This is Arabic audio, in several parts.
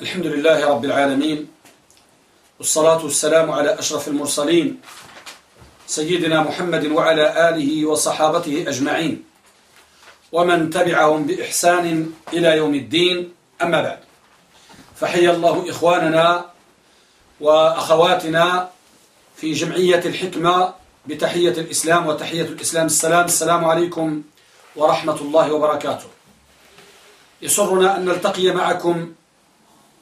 الحمد لله رب العالمين والصلاة والسلام على أشرف المرسلين سيدنا محمد وعلى آله وصحابته أجمعين ومن تبعهم بإحسان إلى يوم الدين أما بعد فحي الله إخواننا وأخواتنا في جمعية الحكمة بتحية الإسلام وتحية الإسلام السلام السلام عليكم ورحمة الله وبركاته يسرنا أن نلتقي معكم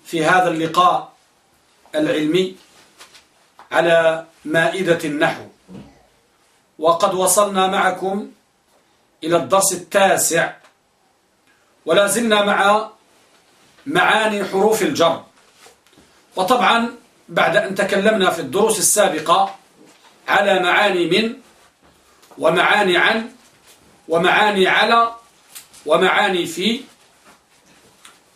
في هذا اللقاء العلمي على مائدة النحو. وقد وصلنا معكم إلى الدرس التاسع ولا زلنا مع معاني حروف الجر. وطبعا بعد أن تكلمنا في الدروس السابقة على معاني من ومعاني عن ومعاني على ومعاني في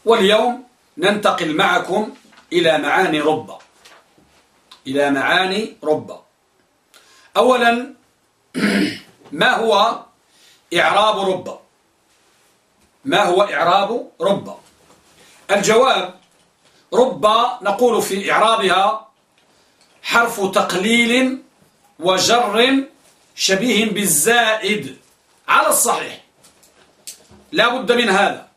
واليوم ننتقل معكم إلى معاني رب إلى معاني رب أولا ما هو إعراب رب ما هو إعراب رب الجواب رب نقول في إعرابها حرف تقليل وجر شبيه بالزائد. على الصحيح. لا بد من هذا.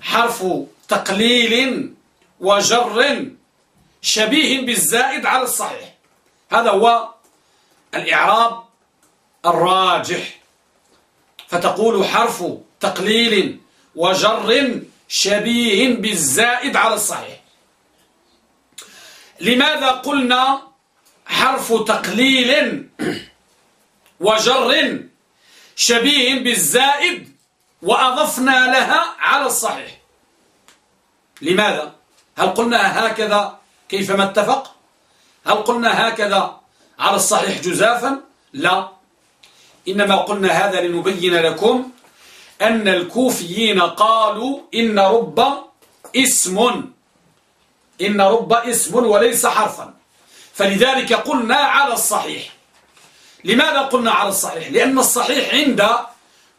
حرف تقليل وجر شبيه بالزائد على الصحيح. هذا هو الإعراب الراجح. فتقول حرف تقليل وجر شبيه بالزائد على الصحيح. لماذا قلنا حرف تقليل وجر شبيه بالزائد وأضفنا لها على الصحيح؟ لماذا؟ هل قلنا هكذا كيفما اتفق؟ هل قلنا هكذا على الصحيح جزافا؟ لا إنما قلنا هذا لنبين لكم أن الكوفيين قالوا إن رب اسم إن رب اسم وليس حرفا فلذلك قلنا على الصحيح لماذا قلنا على الصحيح لأن الصحيح عند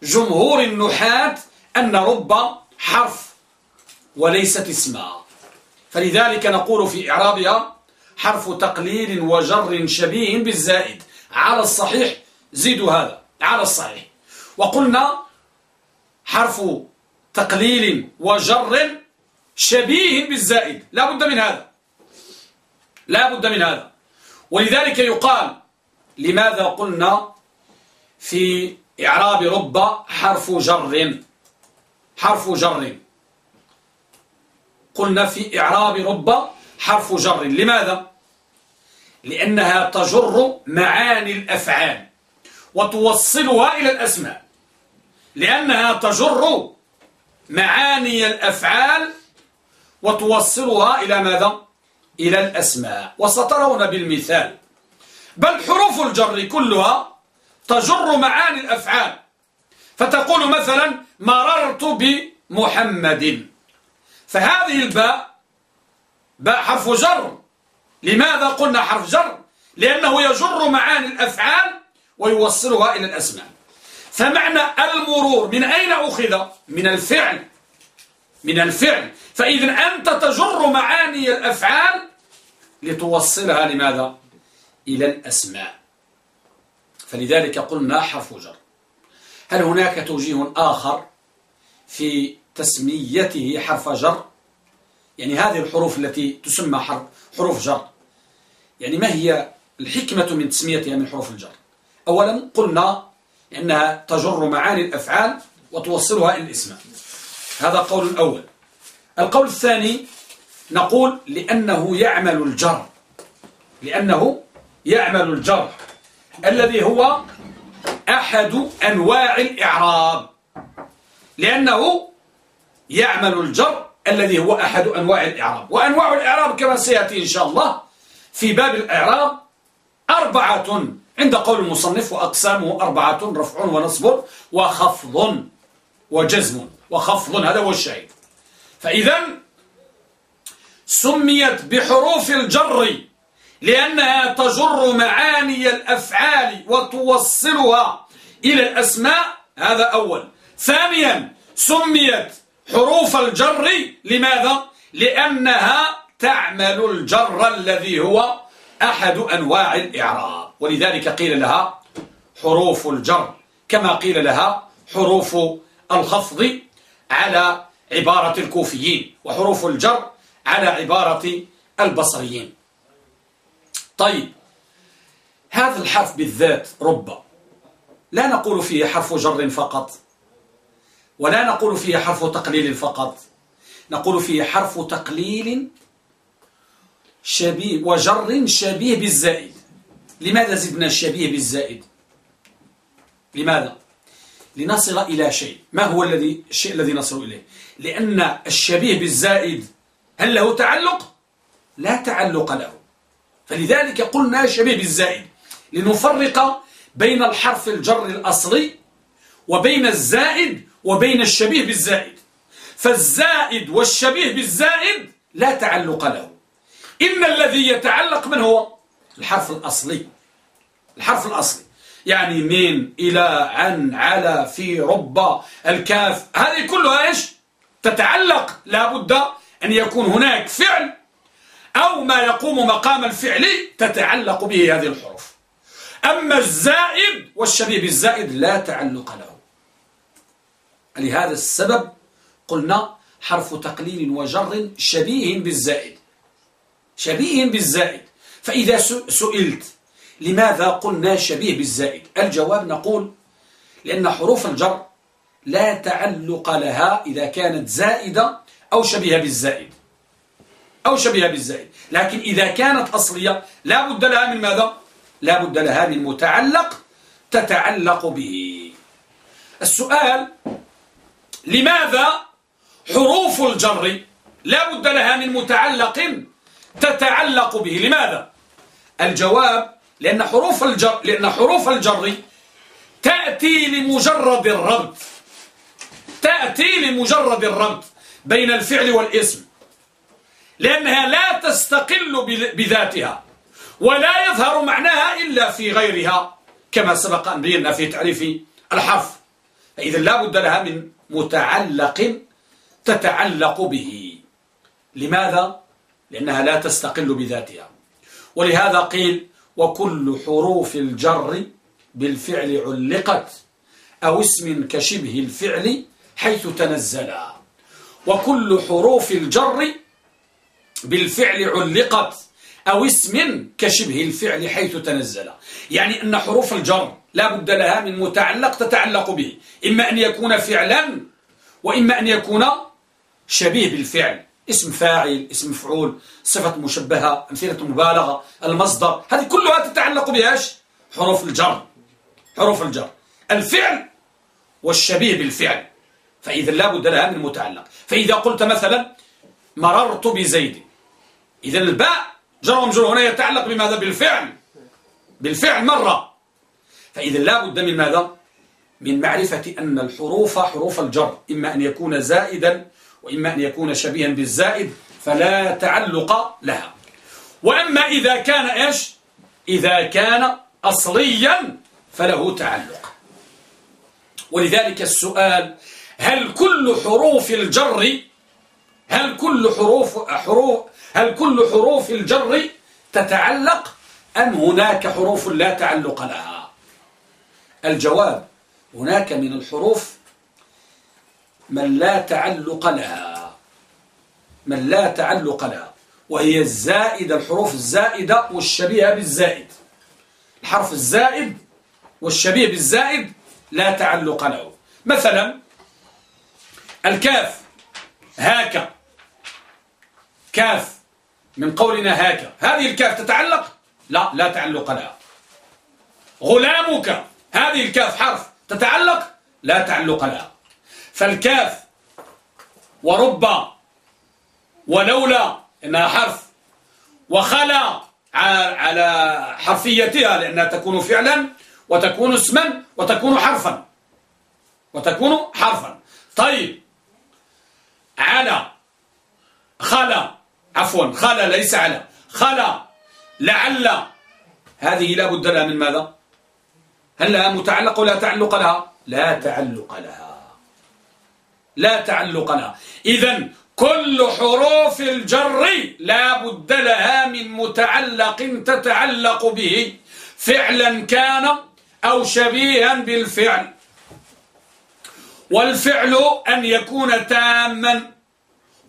جمهور النحاة أن رب حرف وليست اسما. فلذلك نقول في إعرابها حرف تقليل وجر شبيه بالزائد. على الصحيح زيدوا هذا. على الصحيح. وقلنا حرف تقليل وجر شبيه بالزائد. لا بد من هذا. لا بد من هذا. ولذلك يقال لماذا قلنا في إعراب رب حرف جر؟ حرف جر. قلنا في إعراب رب حرف جر. لماذا؟ لأنها تجر معاني الأفعال وتوصلها إلى الأسماء. لأنها تجر معاني الأفعال وتوصلها إلى ماذا؟ إلى الأسماء. وسترون بالمثال. بل حروف الجر كلها تجر معاني الأفعال. فتقول مثلا مررت بمحمد. فهذه الباء باء حرف جر. لماذا قلنا حرف جر؟ لأنه يجر معاني الأفعال ويوصلها إلى الأسماء. فمعنى المرور من أين أخذ؟ من الفعل. من الفعل. فإذا أنت تجر معاني الأفعال لتوصلها لماذا؟ إلى الأسماء. فلذلك قلنا حرف جر. هل هناك توجيه آخر في تسميته حرف جر. يعني هذه الحروف التي تسمى حرف حروف جر. يعني ما هي الحكمة من تسميتها من حروف الجر؟ أولا قلنا إنها تجر معاني الأفعال وتوصلها إلى الإسم. هذا قول الأول. القول الثاني نقول لأنه يعمل الجر. لأنه يعمل الجر. الذي هو أحد أنواع الإعراب. لأنه يعمل الجر الذي هو أحد أنواع الإعراب. وأنواع الإعراب كما سيأتي إن شاء الله في باب الإعراب أربعة عند قول المصنف وأقسامه أربعة رفع ونصب وخفض وجزم. وخفض هذا هو الشيء فإذا سميت بحروف الجر لأنها تجر معاني الأفعال وتوصلها إلى الأسماء هذا أول. ثانيا سميت حروف الجر لماذا؟ لأنها تعمل الجر الذي هو أحد أنواع الإعراب. ولذلك قيل لها حروف الجر كما قيل لها حروف الخفض على عبارة الكوفيين وحروف الجر على عبارة البصريين. طيب هذا الحرف بالذات رب لا نقول فيه حرف جر فقط. ولا نقول فيه حرف تقليل فقط. نقول فيه حرف تقليل شبيه وجر شبيه بالزائد. لماذا زدنا الشبيه بالزائد؟ لماذا؟ لنصل إلى شيء. ما هو الذي الشيء الذي نصل إليه؟ لأن الشبيه بالزائد هل له تعلق؟ لا تعلق له. فلذلك قلنا شبيه بالزائد. لنفرق بين الحرف الجر الأصلي وبين الزائد وبين الشبيه بالزائد. فالزائد والشبيه بالزائد لا تعلق له. إن الذي يتعلق من هو؟ الحرف الأصلي. الحرف الأصلي. يعني من إلى عن على في رب الكاف. هذه كلها إيش؟ تتعلق. لابد أن يكون هناك فعل أو ما يقوم مقام الفعل تتعلق به هذه الحروف. أما الزائد والشبيه بالزائد لا تعلق له. لهذا السبب قلنا حرف تقليل وجر شبيه بالزائد. شبيه بالزائد. فإذا سئلت لماذا قلنا شبيه بالزائد؟ الجواب نقول لأن حروف الجر لا تعلق لها إذا كانت زائدة أو شبيهة بالزائد. أو شبيهة بالزائد. لكن إذا كانت أصلية لا بد لها من ماذا؟ لا بد لها من متعلق تتعلق به. السؤال لماذا حروف الجر لا بد لها من متعلق تتعلق به؟ لماذا؟ الجواب لأن حروف الجر لأن حروف الجر تأتي لمجرد الربط. تأتي لمجرد الربط بين الفعل والاسم. لأنها لا تستقل بذاتها ولا يظهر معناها إلا في غيرها كما سبق أن بينا في تعريف الحرف. فإذا لا بد لها من متعلق تتعلق به. لماذا؟ لأنها لا تستقل بذاتها. ولهذا قيل وكل حروف الجر بالفعل علقت أو اسم كشبه الفعل حيث تنزلا وكل حروف الجر بالفعل علقت. أو اسم كشبه الفعل حيث تنزل. يعني أن حروف الجر لا بد لها من متعلق تتعلق به. إما أن يكون فعلا وإما أن يكون شبيه بالفعل. اسم فاعل اسم مفعول صفة مشبهة أمثلة مبالغة المصدر. هذه كلها تتعلق بهاش حروف الجر. حروف الجر. الفعل والشبيه بالفعل. فإذا لا بد لها من متعلق. فإذا قلت مثلا مررت بزيد. إذا الباء جر ومجرور هنا يتعلق بماذا؟ بالفعل. بالفعل مرة. فإذا لا بد من ماذا؟ من معرفة أن الحروف حروف الجر. إما أن يكون زائدا وإما أن يكون شبيها بالزائد فلا تعلق لها. وأما إذا كان إيش؟ إذا كان أصليا فله تعلق. ولذلك السؤال هل كل حروف الجر هل كل حروف حروف هل كل حروف الجر تتعلق أم هناك حروف لا تعلق لها؟ الجواب هناك من الحروف من لا تعلق لها. من لا تعلق لها. وهي الزائدة الحروف الزائدة والشبيهة بالزائد. الحرف الزائد والشبيه بالزائد لا تعلق له. مثلا الكاف هاك. كاف. من قولنا هاك. هذه الكاف تتعلق؟ لا لا تعلق لها. غلامك هذه الكاف حرف تتعلق؟ لا تعلق لها. فالكاف ورب ولولا إنها حرف وخلا على حرفيتها لأنها تكون فعلا وتكون اسما وتكون حرفا. وتكون حرفا. طيب. على خلا عفوا خلا ليس على. خلا لعل. هذه لا بد لها من ماذا؟ هل لها متعلق ولا تعلق لها؟ لا تعلق لها. لا تعلق لها. إذا كل حروف الجر لا بد لها من متعلق تتعلق به فعلا كان أو شبيها بالفعل. والفعل أن يكون تاما.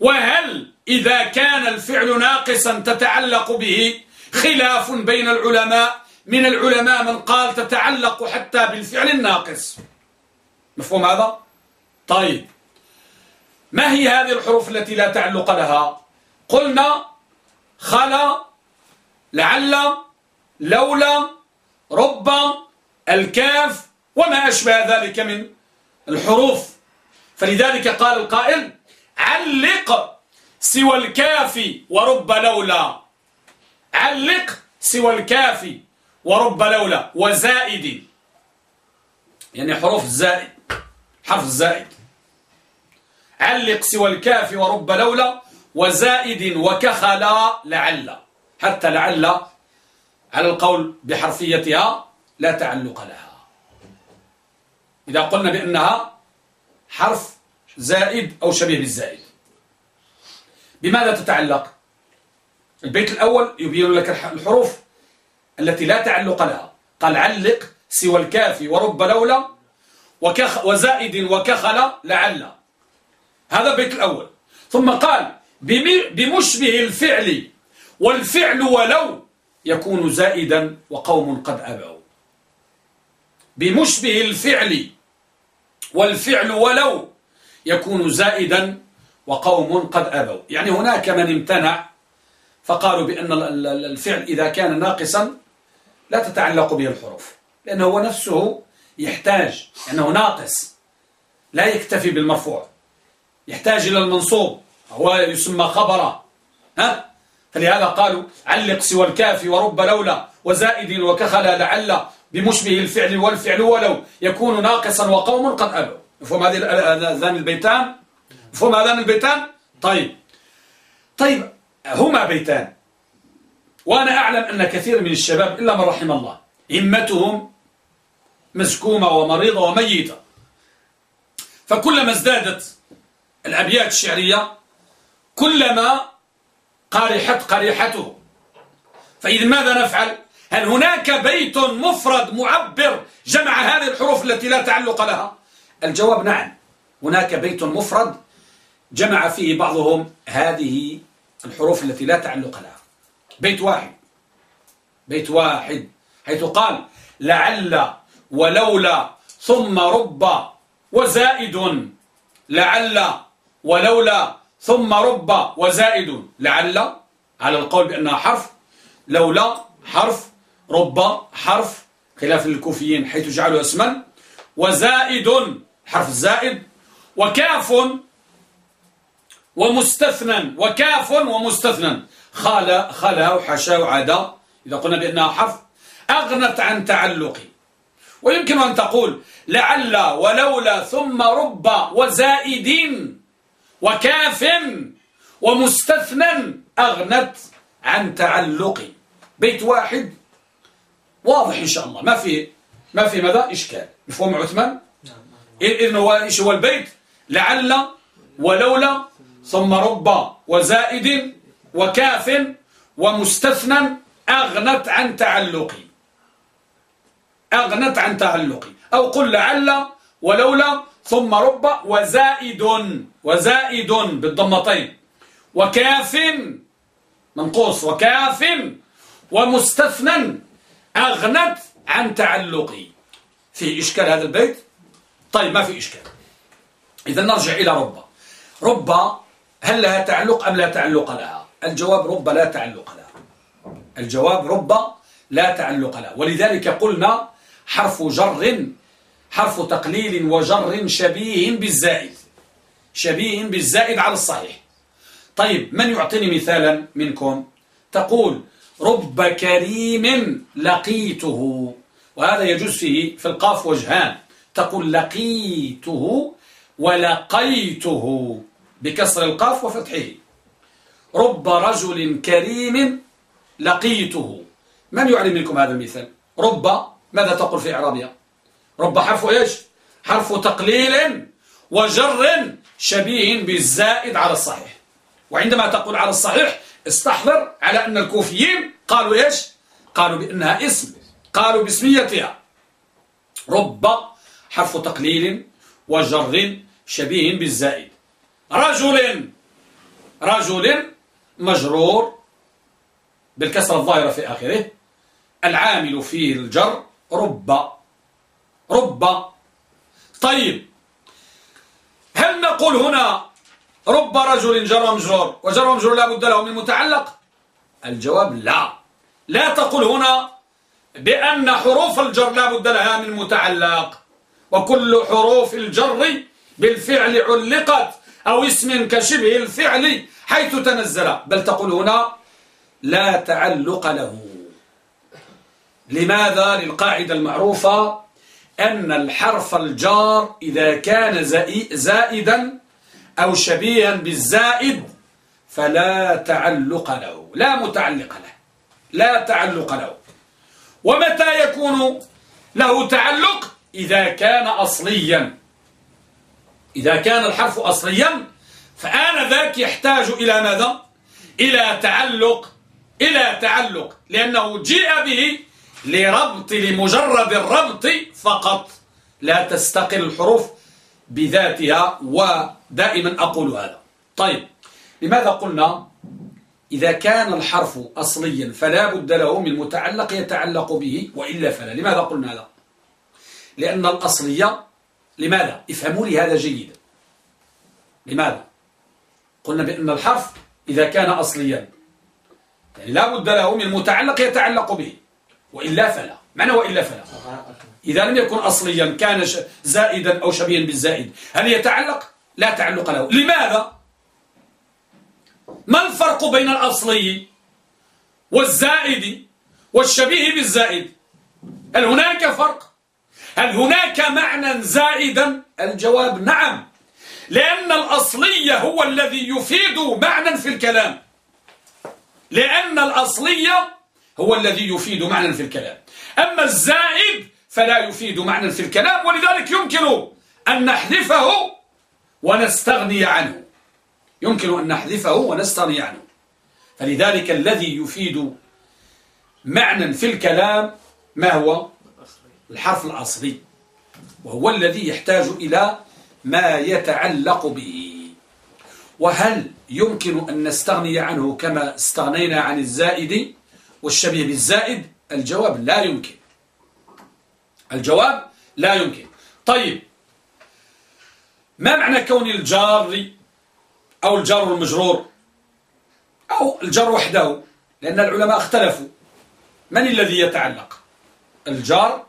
وهل إذا كان الفعل ناقصا تتعلق به خلاف بين العلماء. من العلماء من قال تتعلق حتى بالفعل الناقص. مفهوم هذا؟ طيب. ما هي هذه الحروف التي لا تعلق لها؟ قلنا خلا لعل لولا رب الكاف وما أشبه ذلك من الحروف. فلذلك قال القائل علق. سوى الكاف ورب لولا. علق سوى الكاف ورب لولا. وزائد. يعني حروف الزائد حرف الزائد علق سوى الكاف ورب لولا. وزائد وكخلا لعل. حتى لعل على القول بحرفيتها لا تعلق لها. إذا قلنا بأنها حرف زائد أو شبيه بالزائد. بماذا تتعلق؟ البيت الأول يبين لك الحروف التي لا تعلق لها. قال علق سوى الكاف ورب لولا وكخ وزائد وكخل لعل. هذا البيت الأول. ثم قال بمشبه الفعل والفعل ولو يكون زائدا وقوم قد أبعوا بمشبه الفعل والفعل ولو يكون زائدا وقوم قد أبوا. يعني هناك من امتنع فقالوا بأن الفعل إذا كان ناقصا لا تتعلق به الحروف. لأنه هو نفسه يحتاج أنه ناقص لا يكتفي بالمرفوع. يحتاج إلى المنصوب هو يسمى خبرا ها؟ فلهذا قالوا علق سوى الكاف ورب لولا وزائد وكخلا لعل بمشبه الفعل والفعل ولو يكون ناقصا وقوم قد أبوا. مفهوم هذان البيتان؟ مفهوم هذان البيتان طيب. طيب هما بيتان. وأنا أعلم أن كثير من الشباب إلا من رحم الله. همتهم مسكومة ومريضة وميتة. فكلما ازدادت الأبيات الشعرية كلما قارحت قريحته فإذا ماذا نفعل؟ هل هناك بيت مفرد معبر جمع هذه الحروف التي لا تعلق لها؟ الجواب نعم. هناك بيت مفرد جمع فيه بعضهم هذه الحروف التي لا تعلق لها. بيت واحد. بيت واحد. حيث قال لعل ولولا ثم رب وزائد. لعل ولولا ثم رب وزائد. لعل على القول بأنها حرف. لولا حرف رب حرف خلاف الكوفيين حيث جعلوا اسما. وزائد حرف زائد. وكاف ومستثنى وكاف ومستثنى خال خلا وحشا وعدا. إذا قلنا بأنها حرف أغنت عن تعلق ويمكن أن تقول لعل ولولا ثم رب وزائد وكاف ومستثنى أغنت عن تعلق بيت واحد. واضح إن شاء الله. ما في ما في ماذا؟ إشكال. مفهوم عثمان؟ إذن هو إيش هو البيت؟ لعل ولولا ثم رب وزائد وكاف ومستثنى أغنت عن تعلقي. أغنت عن تعلقي. أو قل لعل ولولا ثم رب وزائد وزائد بالضمتين. وكاف منقوص. وكاف ومستثنى أغنت عن تعلقي. في إشكال هذا البيت؟ طيب ما في إشكال. إذا نرجع إلى رب رب هل لها تعلق أم لا تعلق لها؟ الجواب رب لا تعلق لها. الجواب رب لا تعلق لها. ولذلك قلنا حرف جر حرف تقليل وجر شبيه بالزائد. شبيه بالزائد على الصحيح. طيب من يعطيني مثالا منكم؟ تقول رب كريم لقيته. وهذا يجوز فيه في القاف وجهان. تقول لقيته ولقيته. بكسر القاف وفتحه. رب رجل كريم لقيته. من يعلم منكم هذا المثال؟ رب ماذا تقول في إعرابها؟ رب حرف إيش؟ حرف تقليل وجر شبيه بالزائد على الصحيح. وعندما تقول على الصحيح استحضر على أن الكوفيين قالوا إيش؟ قالوا بأنها اسم. قالوا باسميتها. رب حرف تقليل وجر شبيه بالزائد. رجل رجل مجرور بالكسرة الظاهرة في آخره العامل فيه الجر رب رب. طيب هل نقول هنا رب رجل جر مجرور وجر مجرور لا بد له من متعلق؟ الجواب لا. لا تقول هنا بأن حروف الجر لا بد لها من متعلق وكل حروف الجر بالفعل علقت. أو اسم كشبه الفعل حيث تنزل. بل تقول هنا لا تعلق له. لماذا؟ للقاعدة المعروفة أن الحرف الجار إذا كان زائدا أو شبيها بالزائد فلا تعلق له. لا متعلق له. لا تعلق له. ومتى يكون له تعلق؟ إذا كان أصليا. إذا كان الحرف أصليا فآنذاك يحتاج إلى ماذا؟ إلى تعلق إلى تعلق لأنه جيء به لربط لمجرد الربط فقط. لا تستقل الحروف بذاتها ودائما أقول هذا. طيب لماذا قلنا إذا كان الحرف أصليا فلا بد له من متعلق يتعلق به وإلا فلا؟ لماذا قلنا هذا؟ لأن الأصلية لماذا؟ افهموا لي هذا جيدا. لماذا؟ قلنا بأن الحرف إذا كان أصليا. يعني لا بد له من متعلق يتعلق به. وإلا فلا. معنى وإلا فلا؟ إذا لم يكن أصليا كان زائدا أو شبيها بالزائد. هل يتعلق؟ لا تعلق له. لماذا؟ ما الفرق بين الأصلي والزائد والشبيه بالزائد؟ هل هناك فرق؟ هل هناك معنى زائدا؟ الجواب نعم. لأن الأصلية هو الذي يفيد معنى في الكلام. لأن الأصلية هو الذي يفيد معنى في الكلام. أما الزائد فلا يفيد معنى في الكلام ولذلك يمكن أن نحذفه ونستغني عنه. يمكن أن نحذفه ونستغني عنه. فلذلك الذي يفيد معنى في الكلام ما هو؟ الحرف الأصلي وهو الذي يحتاج إلى ما يتعلق به. وهل يمكن أن نستغني عنه كما استغنينا عن الزائد والشبيه بالزائد؟ الجواب لا يمكن. الجواب لا يمكن. طيب ما معنى كون الجار أو الجار المجرور أو الجار وحده؟ لأن العلماء اختلفوا. من الذي يتعلق؟ الجار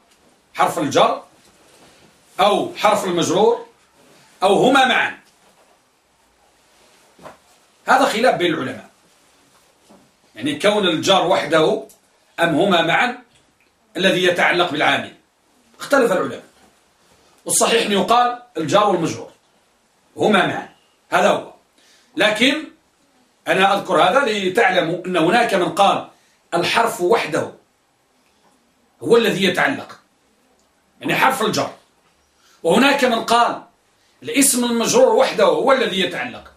حرف الجر أو حرف المجرور أو هما معا. هذا خلاف بين العلماء. يعني كون الجار وحده أم هما معا الذي يتعلق بالعامل. اختلف العلماء. والصحيح أن يقال الجار والمجرور هما معا. هذا هو. لكن أنا أذكر هذا لتعلموا أن هناك من قال الحرف وحده هو الذي يتعلق. يعني حرف الجر. وهناك من قال الاسم المجرور وحده هو الذي يتعلق.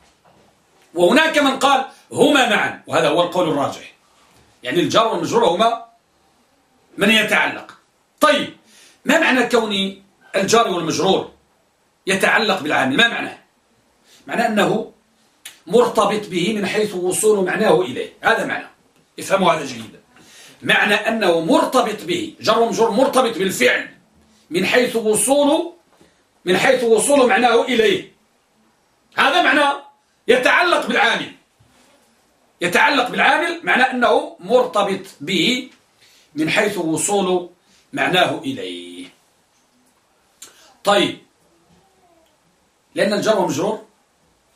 وهناك من قال هما معا وهذا هو القول الراجح. يعني الجر والمجرور هما من يتعلق. طيب ما معنى كون الجار والمجرور يتعلق بالعامل؟ ما معناه؟ معناه أنه مرتبط به من حيث وصول معناه إليه. هذا معنى. افهموا هذا جيدا. معنى أنه مرتبط به جر ومجرور مرتبط بالفعل. من حيث وصول من حيث وصول معناه إليه. هذا معنى يتعلق بالعامل. يتعلق بالعامل معنى أنه مرتبط به من حيث وصول معناه إليه. طيب. لأن الجر ومجرور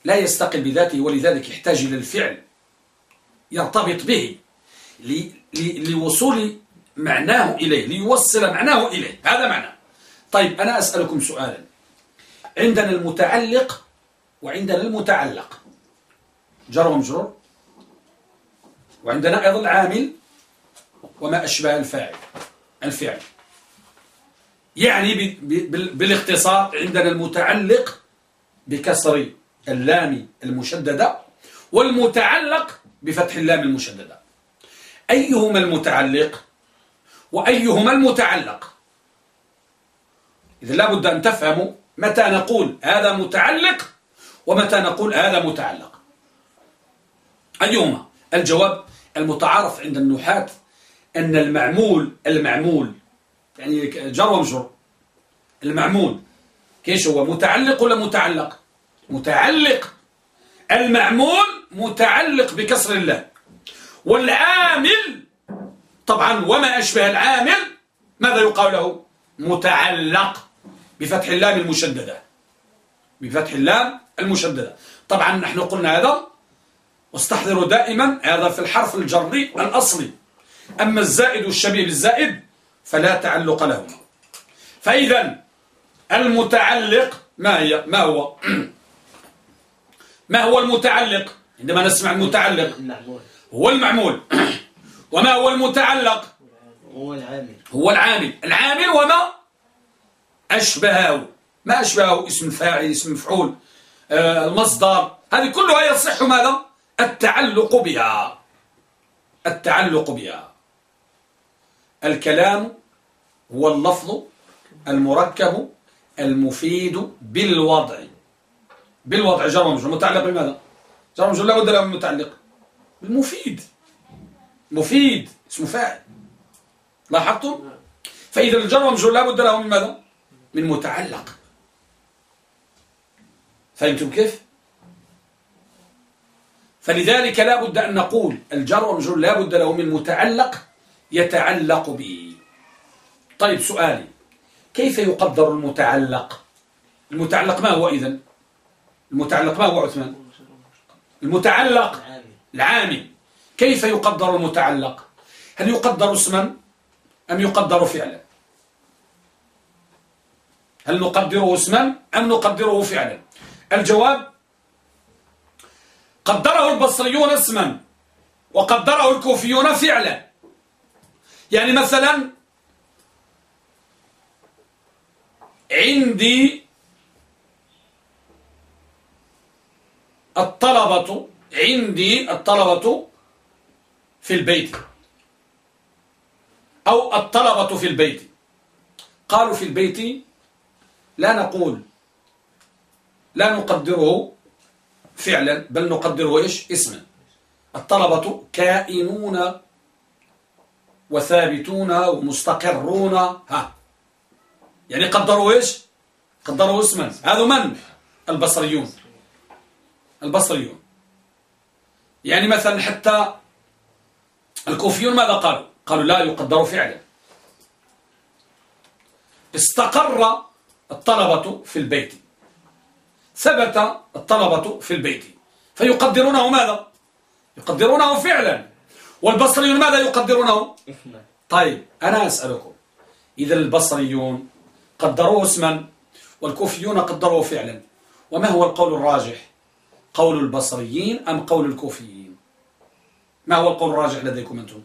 لا يستقل بذاته ولذلك يحتاج إلى الفعل. يرتبط به. لوصول معناه إليه. ليوصل معناه إليه. هذا معنى. طيب أنا أسألكم سؤالا. عندنا المتعلق وعندنا المتعلق. جر ومجرور. وعندنا أيضا العامل وما أشبه الفاعل الفعل. يعني بالاختصار عندنا المتعلق بكسر اللام المشددة والمتعلق بفتح اللام المشددة. أيهما المتعلق وأيهما المتعلق؟ إذا لابد أن تفهموا متى نقول هذا متعلق ومتى نقول هذا متعلق. أيهما؟ الجواب المتعارف عند النحاة أن المعمول المعمول يعني جر ومجر. المعمول كيش هو؟ متعلق ولا متعلق؟ متعلق. المعمول متعلق بكسر الله. والعامل طبعا وما أشبه العامل ماذا يقال له؟ متعلق. بفتح اللام المشددة. بفتح اللام المشددة. طبعا نحن قلنا هذا واستحضروا دائما هذا في الحرف الجري الأصلي. أما الزائد والشبيه بالزائد فلا تعلق له. فإذا المتعلق ما هي؟ ما هو؟ ما هو المتعلق؟ عندما نسمع المتعلق. هو المعمول. وما هو المتعلق؟ هو العامل. هو العامل. العامل وما أشبهه ما أشبهه اسم فاعل اسم مفعول آه المصدر. هذه كلها يصح ماذا؟ التعلق بها. التعلق بها. الكلام هو اللفظ المركب المفيد بالوضع. بالوضع جر ومجرور متعلق بماذا؟ جر ومجرور لا بد له من متعلق. بالمفيد مفيد اسمه فاعل. لاحظتم؟ فإذا الجر ومجرور لا بد له من ماذا؟ من متعلق. فهمتم كيف؟ فلذلك لا بد أن نقول الجر ومجرور لا بد له من متعلق يتعلق به. طيب سؤالي كيف يقدر المتعلق؟ المتعلق ما هو إذن؟ المتعلق ما هو عثمان؟ المتعلق العامل. كيف يقدر المتعلق؟ هل يقدر اسما أم يقدر فعلا؟ هل نقدره اسما أم نقدره فعلا؟ الجواب قدره البصريون اسما وقدره الكوفيون فعلا. يعني مثلا عندي الطلبة عندي الطلبة في البيت. أو الطلبة في البيت. قالوا في البيت لا نقول لا نقدره فعلا بل نقدره إيش؟ اسما. الطلبة كائنون وثابتون ومستقرون. ها. يعني قدروا إيش؟ قدروا اسما. هذا من؟ البصريون. البصريون. يعني مثلا حتى الكوفيون ماذا قالوا؟ قالوا لا يقدر فعلا. استقر الطلبة في البيت. ثبت الطلبة في البيت. فيقدرونه ماذا؟ يقدرونه فعلا. والبصريون ماذا يقدرونه طيب أنا أسألكم. إذا البصريون قدروه اسما والكوفيون قدروه فعلا وما هو القول الراجح؟ قول البصريين أم قول الكوفيين؟ ما هو القول الراجح لديكم أنتم؟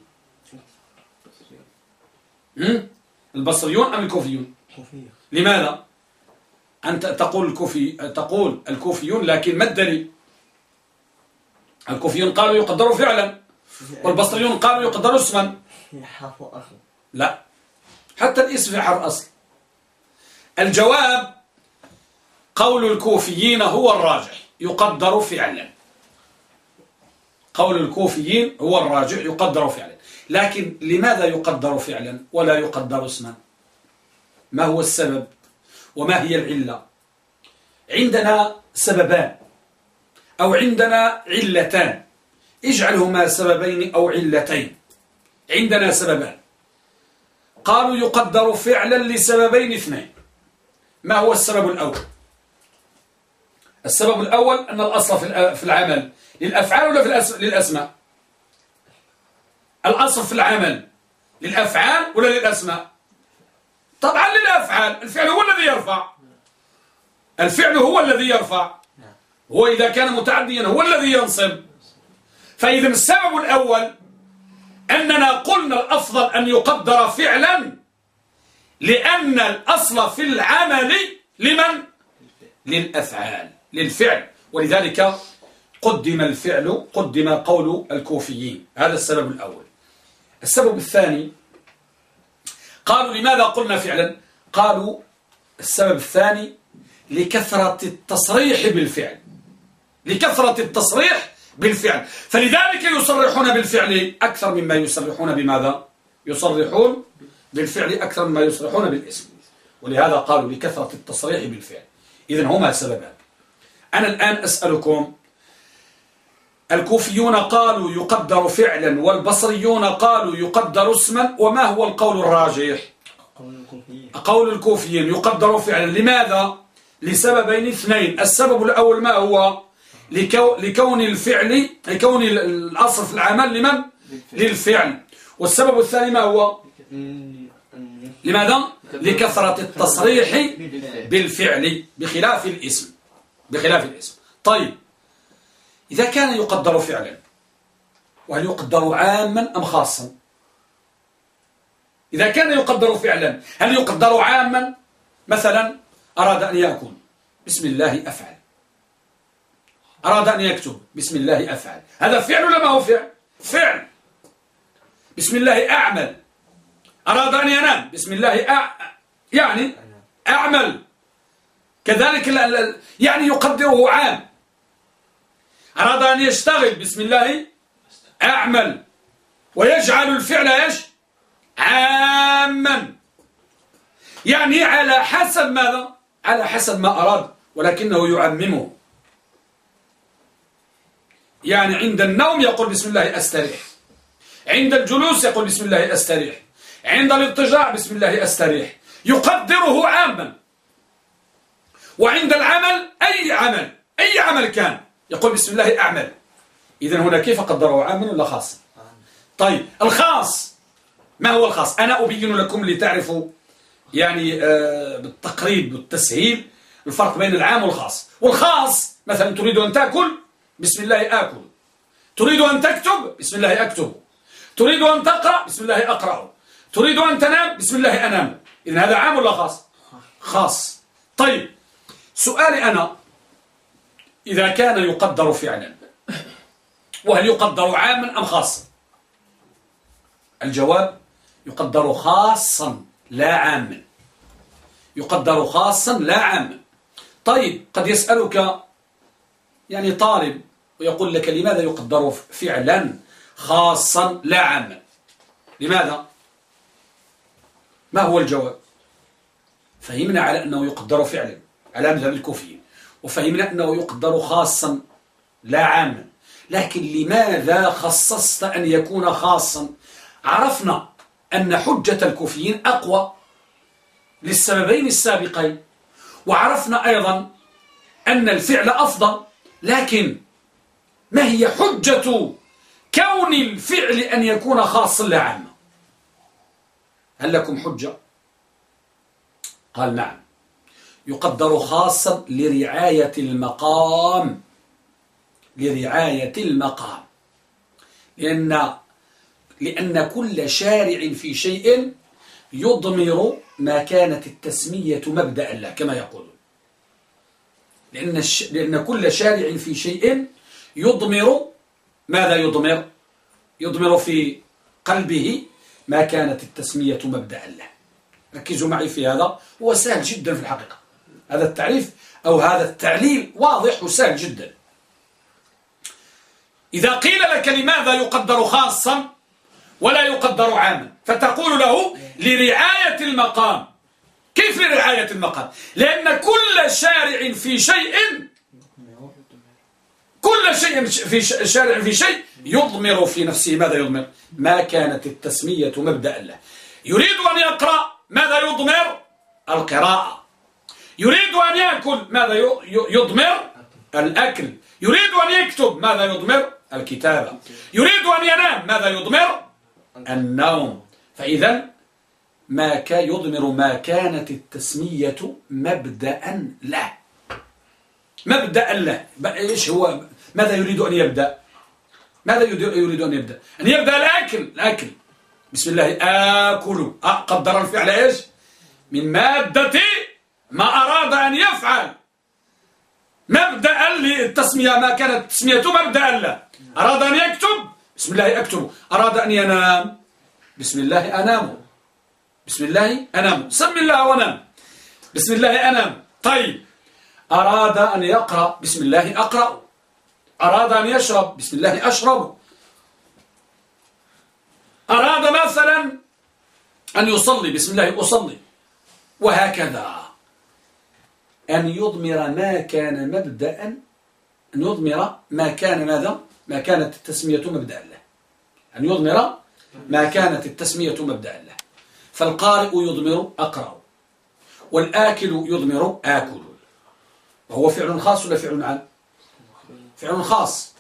البصريون. أم الكوفيون؟ لماذا؟ أنت تقول الكوفي تقول الكوفيون لكن ما الدليل؟ الكوفيون قالوا يقدروا فعلا والبصريون قالوا يقدروا اسما. لا حتى الاسم في حرف أصل. الجواب قول الكوفيين هو الراجح يقدر فعلا. قول الكوفيين هو الراجح يقدر فعلا. لكن لماذا يقدر فعلا ولا يقدر اسما؟ ما هو السبب؟ وما هي العلة. عندنا سببان أو عندنا علتان. اجعلهما سببين أو علتين. عندنا سببان. قالوا يقدر فعلا لسببين اثنين. ما هو السبب الأول؟ السبب الأول أن الأصل في العمل. للأفعال ولا في للأسماء؟ الأصل في العمل. للأفعال ولا للأسماء؟ طبعا للأفعال. الفعل هو الذي يرفع. الفعل هو الذي يرفع. هو إذا كان متعديا هو الذي ينصب. فإذا السبب الأول أننا قلنا الأفضل أن يقدر فعلا لأن الأصل في العمل لمن؟ للأفعال للفعل. ولذلك قدم الفعل قدم قول الكوفيين. هذا السبب الأول. السبب الثاني قالوا لماذا قلنا فعلا؟ قالوا السبب الثاني لكثرة التصريح بالفعل. لكثرة التصريح بالفعل. فلذلك يصرحون بالفعل أكثر مما يصرحون بماذا؟ يصرحون بالفعل أكثر مما يصرحون بالاسم. ولهذا قالوا لكثرة التصريح بالفعل. إذن هما سببان. أنا الآن أسألكم الكوفيون قالوا يقدر فعلا والبصريون قالوا يقدر اسما وما هو القول الراجح؟ قول الكوفيين. يقدر فعلا. لماذا؟ لسببين اثنين. السبب الأول ما هو؟ لكون الفعل لكون الأصل في العمل لمن؟ للفعل. والسبب الثاني ما هو؟ لماذا؟ لكثرة التصريح بالفعل بخلاف الاسم. بخلاف الاسم. طيب إذا كان يقدر فعلا وهل يقدر عاما أم خاصا؟ إذا كان يقدر فعلا هل يقدر عاما؟ مثلا أراد أن يأكل. بسم الله أفعل. أراد أن يكتب. بسم الله أفعل. هذا فعل ولا ما هو فعل؟ فعل. بسم الله أعمل. أراد أن ينام. بسم الله أع... يعني أعمل. كذلك يعني يقدره عام. أراد أن يشتغل بسم الله أعمل. ويجعل الفعل إيش؟ عاما. يعني على حسب ماذا؟ على حسب ما أراد ولكنه يعممه. يعني عند النوم يقول بسم الله أستريح. عند الجلوس يقول بسم الله أستريح. عند الاضطجاع بسم الله أستريح. يقدره عاما. وعند العمل أي عمل؟ أي عمل كان؟ يقول بسم الله أعمل. إذا هنا كيف قدره عاما ولا خاص. طيب الخاص. ما هو الخاص؟ أنا أبين لكم لتعرفوا يعني آه بالتقريب والتسهيل الفرق بين العام والخاص. والخاص مثلا تريد أن تأكل؟ بسم الله آكل. تريد أن تكتب؟ بسم الله أكتب. تريد أن تقرأ؟ بسم الله أقرأ. تريد أن تنام؟ بسم الله أنام. إذن هذا عام ولا خاص؟ خاص. طيب سؤالي أنا. إذا كان يقدر فعلا. وهل يقدر عاما أم خاصا؟ الجواب يقدر خاصا لا عاما. يقدر خاصا لا عاما. طيب قد يسألك يعني طالب ويقول لك لماذا يقدر فعلا خاصا لا عاما؟ لماذا؟ ما هو الجواب؟ فهمنا على أنه يقدر فعلا على مذهب الكوفيين. وفهمنا أنه يقدر خاصا لا عاما. لكن لماذا خصصت أن يكون خاصا؟ عرفنا أن حجة الكوفيين أقوى للسببين السابقين. وعرفنا أيضا أن الفعل أفضل. لكن ما هي حجة كون الفعل أن يكون خاصا لا عاما؟ هل لكم حجة؟ قال نعم. يقدر خاصا لرعاية المقام لرعاية المقام. لأن لأن كل شارع في شيء يضمر ما كانت التسمية مبدأ له كما يقولون. لأن, الش... لأن كل شارع في شيء يضمر ماذا يضمر؟ يضمر في قلبه ما كانت التسمية مبدأ له. ركزوا معي في هذا هو سهل جدا في الحقيقة. هذا التعريف أو هذا التعليل واضح وسهل جدا. إذا قيل لك لماذا يقدر خاصا ولا يقدر عاما فتقول له لرعاية المقام. كيف لرعاية المقام؟ لأن كل شارع في شيء كل شيء في شارع في شيء يضمر في نفسه. ماذا يضمر؟ ما كانت التسمية مبدأ له. يريد أن يقرأ ماذا يضمر؟ القراءة. يريد أن يأكل ماذا يضمر؟ الأكل. يريد أن يكتب ماذا يضمر؟ الكتابة. يريد أن ينام ماذا يضمر؟ النوم. فإذا ما يضمر ما كانت التسمية مبدأ له مبدأ له إيش هو؟ ماذا يريد أن يبدأ؟ ماذا يريد أن يبدأ؟ أن يبدأ الأكل. الأكل. بسم الله. آكل قدر الفعل إيش؟ من مادة ما أراد أن يفعل. مبدأ للتسمية ما كانت تسميته مبدأ له. أراد أن يكتب. بسم الله أكتب. أراد أن ينام. بسم الله أنام. بسم الله أنام. سم الله ونام. بسم الله أنام. طيب. أراد أن يقرأ. بسم الله أقرأ. أراد أن يشرب. بسم الله أشرب. أراد مثلا أن يصلي. بسم الله أصلي. وهكذا. أن يضمر ما كان مبدأ أن يضمر ما كان ماذا؟ ما كانت التسمية مبدأ له. أن يضمر ما كانت التسمية مبدأ له. فالقارئ يضمر أقرأ والآكل يضمر آكل. وهو فعل خاص ولا فعل عام؟ فعل خاص.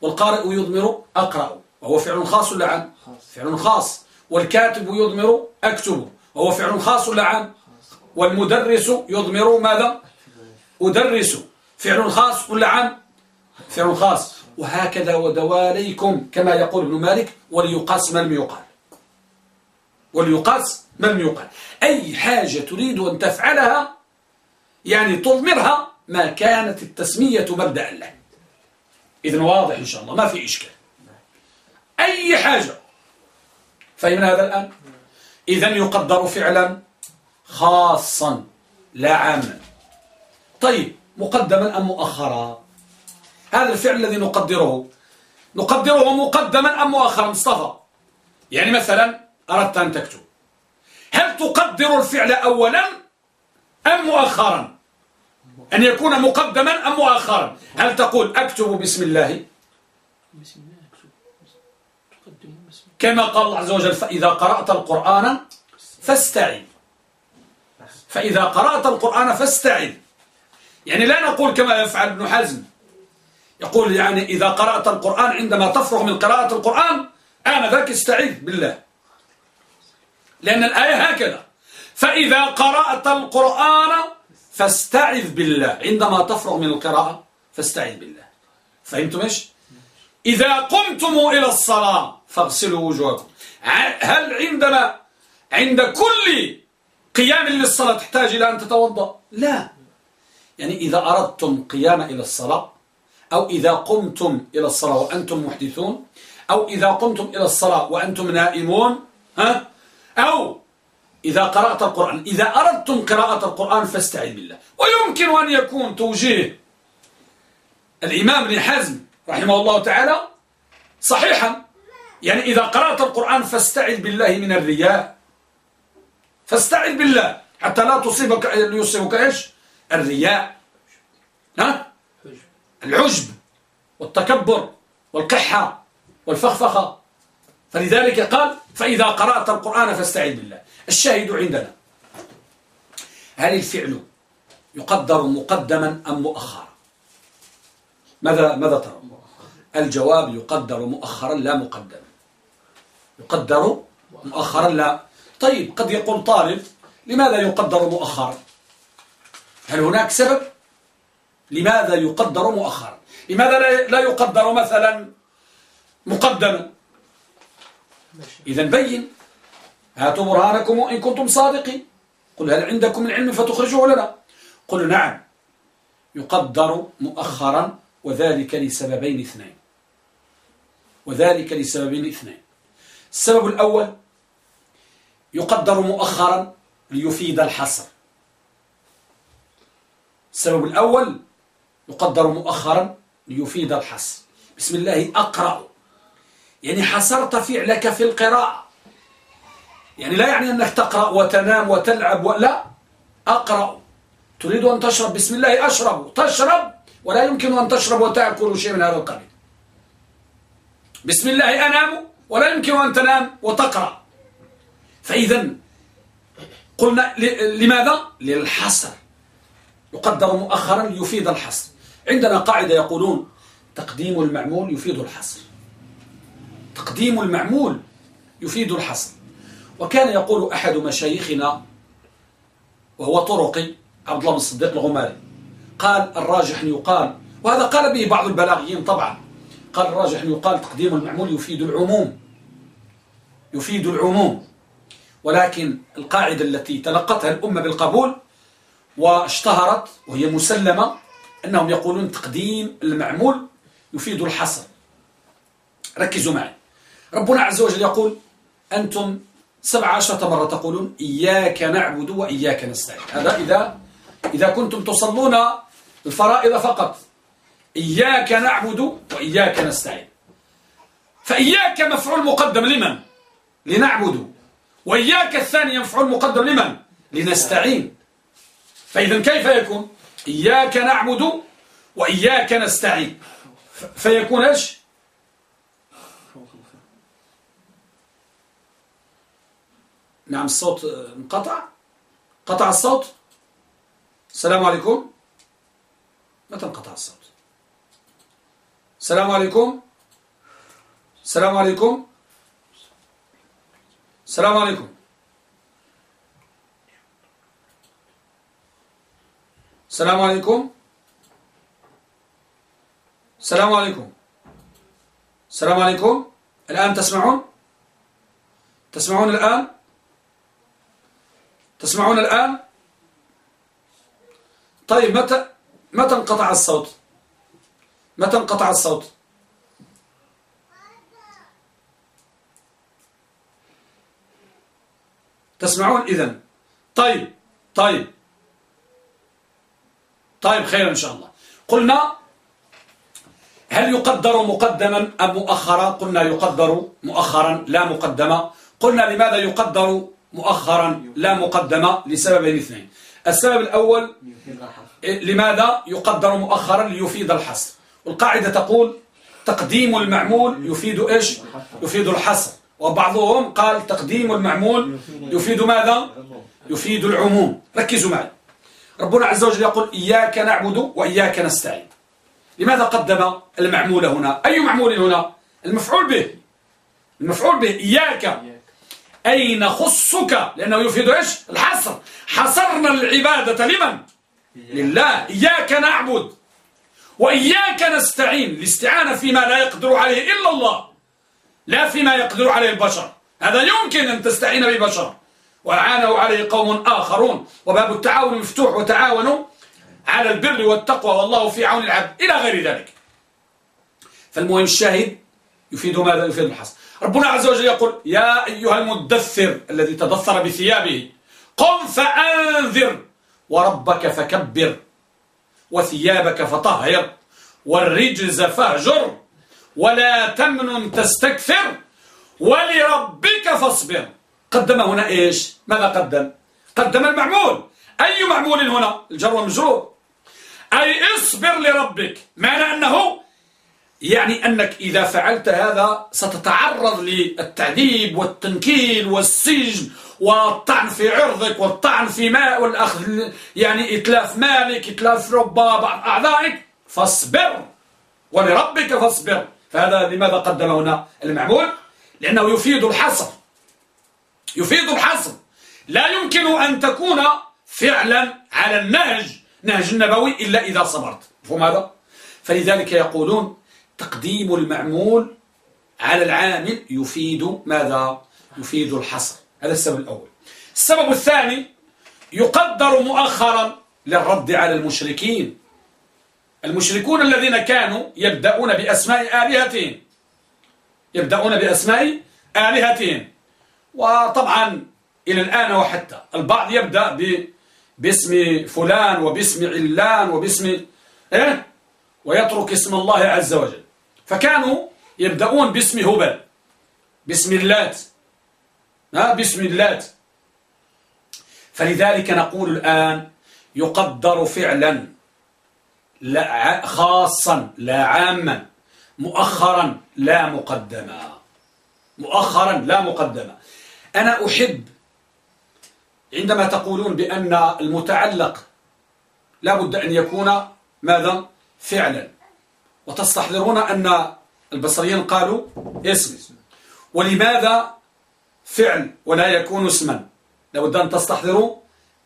والقارئ يضمر أقرأ وهو فعل خاص ولا عام؟ فعل خاص. والكاتب يضمر أكتب وهو فعل خاص ولا عام؟ والمدرس يضمر ماذا؟ أدرس فعل خاص ولا عام. فعل خاص. وهكذا ودواليكم كما يقول ابن مالك وليقاس ما لم يقال. وليقاس ما لم يقال. أي حاجة تريد أن تفعلها يعني تضمرها ما كانت التسمية مبدأ له. إذن واضح إن شاء الله ما في إشكال. أي حاجة. فهمنا هذا الآن؟ إذن يقدر فعلا خاصا لا عاما. طيب مقدما أم مؤخرا؟ هذا الفعل الذي نقدره. نقدره مقدما أم مؤخرا؟ مصطفى. يعني مثلا أردت أن تكتب. هل تقدر الفعل أولا أم مؤخرا؟ أن يكون مقدما أم مؤخرا. هل تقول أكتب بسم الله؟ كما قال الله عز وجل فإذا قرأت القرآن فاستعذ فإذا قرأت القرآن فاستعذ. يعني لا نقول كما يفعل ابن حزم. يقول يعني إذا قرأت القرآن عندما تفرغ من قراءة القرآن أنا ذاك استعيذ بالله. لأن الآية هكذا. فإذا قرأت القرآن فاستعذ بالله. عندما تفرغ من القراءة فاستعذ بالله. فهمتم إيش؟ إذا قمتم إلى الصلاة فاغسلوا وجوهكم. هل عندنا عند كل قيام للصلاة تحتاج إلى أن تتوضأ؟ لا. يعني إذا أردتم قيام إلى الصلاة أو إذا قمتم إلى الصلاة وأنتم محدثون أو إذا قمتم إلى الصلاة وأنتم نائمون ها؟ أو إذا قرأت القرآن إذا أردتم قراءة القرآن فاستعذ بالله. ويمكن أن يكون توجيه الإمام ابن حزم رحمه الله تعالى صحيحا. يعني إذا قرأت القرآن فاستعذ بالله من الرياء. فاستعذ بالله. حتى لا تصيبك يصيبك إيش؟ الرياء. ها؟ العجب والتكبر والكحة والفخفخة. فلذلك قال فإذا قرأت القرآن فاستعذ بالله. الشاهد عندنا. هل الفعل يقدر مقدما أم مؤخرا؟ ماذا ماذا ترى؟ الجواب يقدر مؤخرا لا مقدما. يقدر مؤخرا لا طيب قد يقول طالب لماذا يقدر مؤخرا هل هناك سبب؟ لماذا يقدر مؤخرا لماذا لا يقدر مثلا مقدما؟ إذا بين هاتوا برهانكم إن كنتم صادقين. قل هل عندكم العلم فتخرجوه لنا؟ قل نعم يقدر مؤخرا وذلك لسببين اثنين. وذلك لسببين اثنين. السبب الأول يقدر مؤخرا ليفيد الحصر السبب الأول يقدر مؤخرا ليفيد الحصر بسم الله أقرأ. يعني حصرت فعلك في القراءة. يعني لا يعني أنك تقرأ وتنام وتلعب لا. أقرأ. تريد أن تشرب. بسم الله أشرب. تشرب. ولا يمكن أن تشرب وتأكل شيء من هذا القبيل. بسم الله أنام. ولا يمكن أن تنام وتقرأ. فإذا قلنا لماذا؟ للحصر. يقدر مؤخرا ليفيد الحصر. عندنا قاعدة يقولون تقديم المعمول يفيد الحصر. تقديم المعمول يفيد الحصر. وكان يقول أحد مشايخنا وهو طرقي عبد الله بن الصديق الغماري قال الراجح أن يقال وهذا قال به بعض البلاغيين طبعا. قال الراجح أن يقال تقديم المعمول يفيد العموم. يفيد العموم. ولكن القاعدة التي تلقتها الأمة بالقبول واشتهرت وهي مسلمة أنهم يقولون تقديم المعمول يفيد الحصر. ركزوا معي. ربنا عز وجل يقول أنتم سبع عشرة مرة تقولون إياك نعبد وإياك نستعين. هذا إذا إذا كنتم تصلون الفرائض فقط. إياك نعبد وإياك نستعين. فإياك مفعول مقدم. لمن؟ لنعبد. وإياك الثاني مفعول مقدم لمن؟ لنستعين. فإذا كيف يكون؟ إياك نعبد وإياك نستعين. فيكون إيش؟ نعم الصوت انقطع. قطع الصوت؟ السلام عليكم. متى انقطع الصوت؟ السلام عليكم. السلام عليكم. السلام عليكم. السلام عليكم. السلام عليكم. السلام عليكم. الآن تسمعون؟ تسمعون الآن؟ تسمعون الآن؟ طيب متى متى انقطع الصوت؟ متى انقطع الصوت؟ تسمعون إذن. طيب طيب. طيب خير إن شاء الله. قلنا هل يقدر مقدما أم مؤخرا؟ قلنا يقدر مؤخرا لا مقدما قلنا لماذا يقدر مؤخرا لا مقدمة لسببين اثنين. السبب الأول لماذا يقدر مؤخرا ليفيد الحصر؟ والقاعدة تقول تقديم المعمول يفيد إيش؟ يفيد الحصر. وبعضهم قال تقديم المعمول يفيد ماذا؟ يفيد العموم. ركزوا معي. ربنا عز وجل يقول إياك نعبد وإياك نستعين. لماذا قدم المعمول هنا؟ أي معمول هنا؟ المفعول به. المفعول به إياك. أي نخصك. لأنه يفيد إيش؟ الحصر. حصرنا العبادة لمن؟ لله. إياك نعبد وإياك نستعين. الاستعانة فيما لا يقدر عليه إلا الله. لا فيما يقدر عليه البشر. هذا يمكن أن تستعين ببشر. وعانوا عليه قوم آخرون. وباب التعاون مفتوح وتعاونوا على البر والتقوى. والله في عون العبد. إلى غير ذلك. فالمهم الشاهد يفيد ماذا؟ يفيد الحصر. ربنا عز وجل يقول يا أيها المدثر الذي تدثر بثيابه قم فأنذر وربك فكبر وثيابك فطهر والرجز فاهجر. ولا تمن تستكثر ولربك فاصبر. قدم هنا إيش؟ ماذا قدم؟ قدم المعمول. أي معمول هنا؟ الجر والمجرور. أي اصبر لربك. معنى أنه يعني أنك إذا فعلت هذا ستتعرض للتعذيب والتنكيل والسجن والطعن في عرضك والطعن في ماء والأخذ يعني إتلاف مالك إتلاف ربا بعض أعضائك. فاصبر. ولربك فاصبر. فهذا لماذا قدم هنا المعمول؟ لأنه يفيد الحصر. يفيد الحصر. لا يمكن أن تكون فعلا على النهج نهج النبوي إلا إذا صبرت. فهم هذا؟ فلذلك يقولون تقديم المعمول على العامل يفيد ماذا؟ يفيد الحصر. هذا السبب الأول. السبب الثاني يقدر مؤخرا للرد على المشركين. المشركون الذين كانوا يبدأون بأسماء آلهتهم. يبدأون بأسماء آلهتهم. وطبعا إلى الآن وحتى البعض يبدأ باسم فلان وباسم علان وباسم إيه؟ ويترك اسم الله عز وجل. فكانوا يبدأون باسم هبل باسم اللات ها؟ باسم اللات. فلذلك نقول الآن يقدر فعلا لا خاصا لا عاما مؤخرا لا مقدما. مؤخرا لا مقدما. أنا أحب عندما تقولون بأن المتعلق لا بد أن يكون ماذا؟ فعلا. وتستحضرون أن البصريين قالوا اسم. ولماذا فعل ولا يكون اسما؟ لابد أن تستحضروا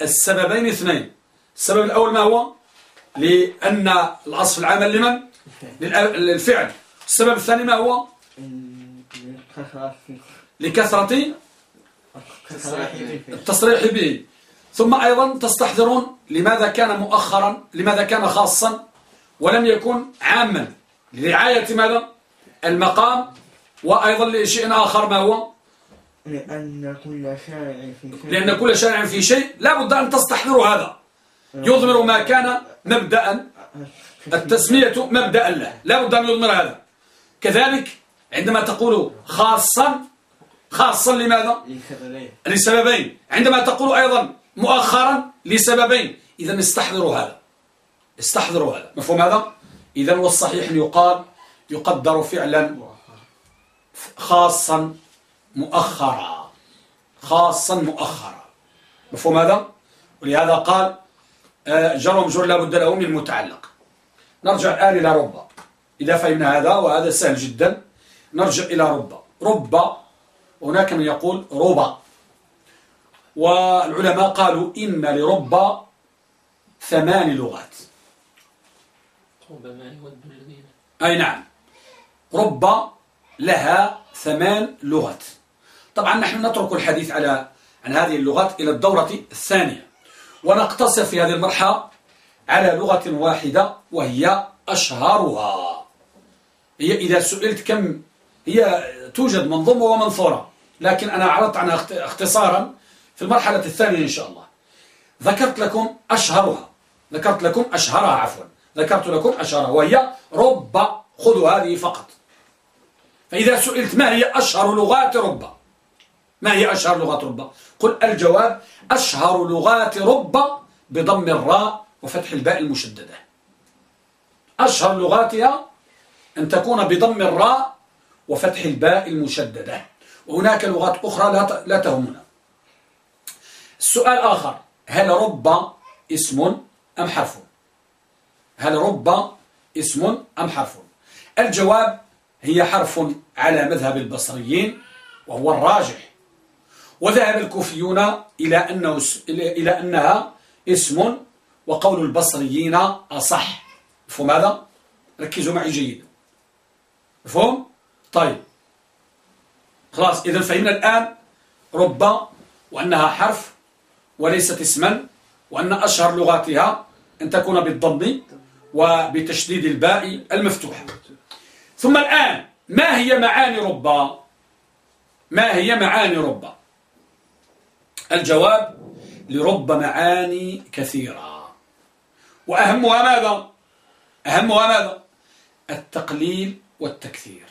السببين اثنين. السبب الأول ما هو؟ لأن الأصل العمل لمن؟ للفعل. السبب الثاني ما هو؟ لكثرة التصريح به. ثم أيضا تستحضرون لماذا كان مؤخرا لماذا كان خاصا ولم يكن عاما. لرعاية ماذا؟ المقام. وأيضا لشيء آخر ما هو؟ لأن كل شارع في شيء. لأن كل شارع في شيء. لا بد أن تستحضروا هذا. يضمر ما كان مبدأ التسمية مبدأ له. لا بد أن يضمر هذا. كذلك عندما تقول خاصا خاصا لماذا؟ لسببين. عندما تقول أيضا مؤخرا لسببين. إذا استحضروا هذا. استحضروا هذا. مفهوم هذا؟ إذا والصحيح يقال يقدر فعلا خاصا مؤخرا. خاصا مؤخرا. مفهوم هذا؟ ولهذا قال جر ومجرور لابد له من المتعلق نرجع الآن إلى رب إذا فهمنا هذا وهذا سهل جدا. نرجع إلى رب رب هناك من يقول ربا. والعلماء قالوا إن لرب ثمان لغات. ربما يود الذين أي نعم. رب لها ثمان لغات. طبعا نحن نترك الحديث على عن هذه اللغات إلى الدورة الثانية. ونقتصر في هذه المرحلة على لغة واحدة وهي أشهرها. هي إذا سئلت كم هي توجد منظومة ومنثورة لكن أنا عرضت عنها اختصارا في المرحلة الثانية إن شاء الله. ذكرت لكم أشهرها. ذكرت لكم أشهرها عفوا. ذكرت لكم أشهرها وهي رب خذوا هذه فقط. فإذا سئلت ما هي أشهر لغات رب؟ ما هي أشهر لغات رب؟ قل الجواب أشهر لغات رب بضم الراء وفتح الباء المشددة. أشهر لغاتها أن تكون بضم الراء وفتح الباء المشددة. وهناك لغات أخرى لا تهمنا. السؤال آخر هل رب اسم أم حرف؟ هل رب اسم أم حرف؟ الجواب هي حرف على مذهب البصريين وهو الراجح. وذهب الكوفيون إلى, أنه إلى أنها اسم وقول البصريين أصح. مفهوم هذا؟ ركزوا معي جيدا مفهوم؟ طيب. خلاص إذا فهمنا الآن رب وأنها حرف وليست اسما وأن أشهر لغاتها أن تكون بالضم وبتشديد الباء المفتوحة ثم الآن ما هي معاني رب؟ ما هي معاني رب؟ الجواب لرب معاني كثيرة. وأهمها ماذا أهمها ماذا التقليل والتكثير.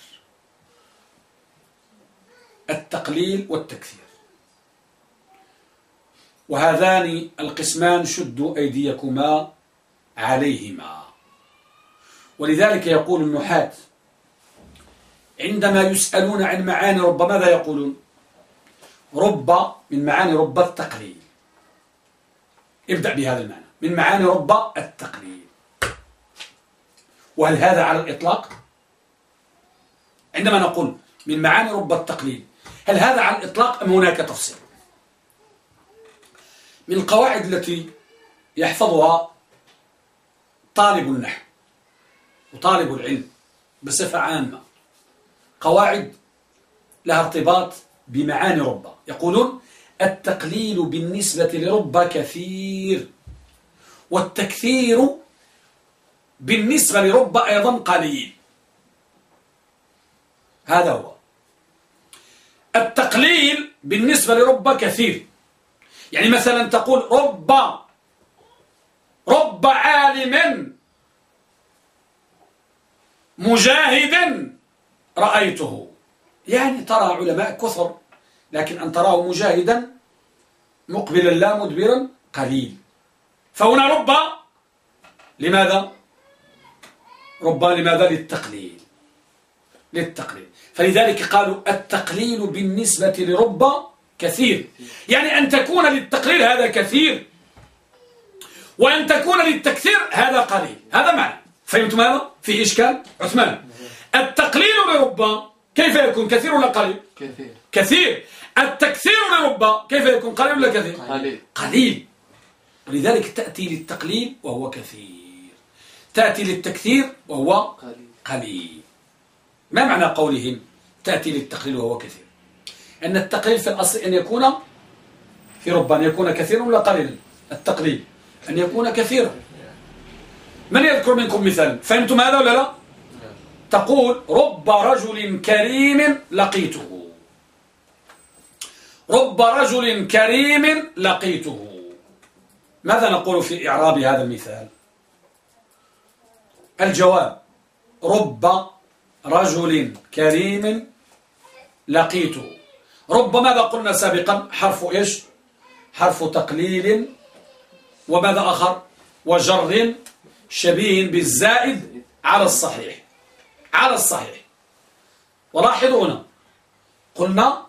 التقليل والتكثير. وهذان القسمان شدوا أيديكما عليهما. ولذلك يقول النحاة عندما يسألون عن معاني رب ماذا يقولون؟ رب من معاني رب التقليل. ابدأ بهذا المعنى. من معاني رب التقليل. وهل هذا على الإطلاق؟ عندما نقول من معاني رب التقليل هل هذا على الإطلاق أم هناك تفصيل؟ من القواعد التي يحفظها طالب النحو وطالب العلم بصفة عامة. قواعد لها ارتباط بمعاني رب. يقولون التقليل بالنسبة لرب كثير والتكثير بالنسبة لرب أيضا قليل. هذا هو. التقليل بالنسبة لرب كثير. يعني مثلا تقول رب رب عالم مجاهد رأيته. يعني ترى علماء كثر. لكن أن تراه مجاهدا مقبلا لا مدبرا قليل. فهنا رب لماذا؟ رب لماذا؟ للتقليل. للتقليل. فلذلك قالوا التقليل بالنسبة لرب كثير. يعني أن تكون للتقليل هذا كثير وأن تكون للتكثير هذا قليل. هذا معنى. فهمتم هذا؟ في إشكال؟ عثمان. التقليل لرب كيف يكون كثير ولا قليل؟ كثير. كثير. التكثير لرب كيف يكون قليل ولا كثير؟ قليل. قليل. ولذلك تأتي للتقليل وهو كثير. تأتي للتكثير وهو قليل. قليل. ما معنى قولهم؟ تأتي للتقليل وهو كثير. أن التقليل في الأصل أن يكون في رب أن يكون كثيرا ولا قليلا التقليل. أن يكون كثيرا. من يذكر منكم مثال؟ فهمتم هذا ولا لا؟ تقول رب رجل كريم لقيته. رب رجل كريم لقيته. ماذا نقول في إعراب هذا المثال؟ الجواب رب رجل كريم لقيته. رب ماذا قلنا سابقا؟ حرف إيش؟ حرف تقليل وماذا آخر؟ وجر شبيه بالزائد على الصحيح. على الصحيح. ولاحظوا هنا. قلنا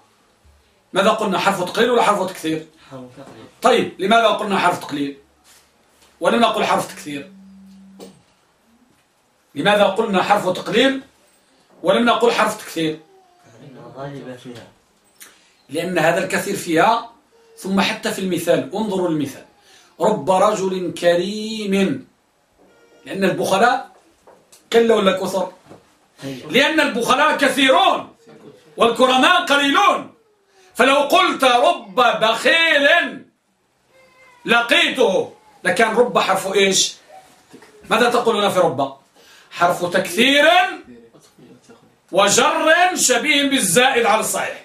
ماذا قلنا؟ حرف تقليل ولا حرف تكثير؟ طيب لماذا قلنا حرف تقليل؟ ولم نقل حرف تكثير. لماذا قلنا حرف تقليل ولم نقل حرف تكثير؟ لأن هذا الكثير فيها ثم حتى في المثال انظروا المثال رب رجل كريم. لأن البخلاء قل ولا كثر؟ لأن البخلاء كثيرون والكرماء قليلون. فلو قلت رب بخيل لقيته لكان رب حرف إيش؟ ماذا تقولون في رب؟ حرف تكثير وجر شبيه بالزائد على الصحيح.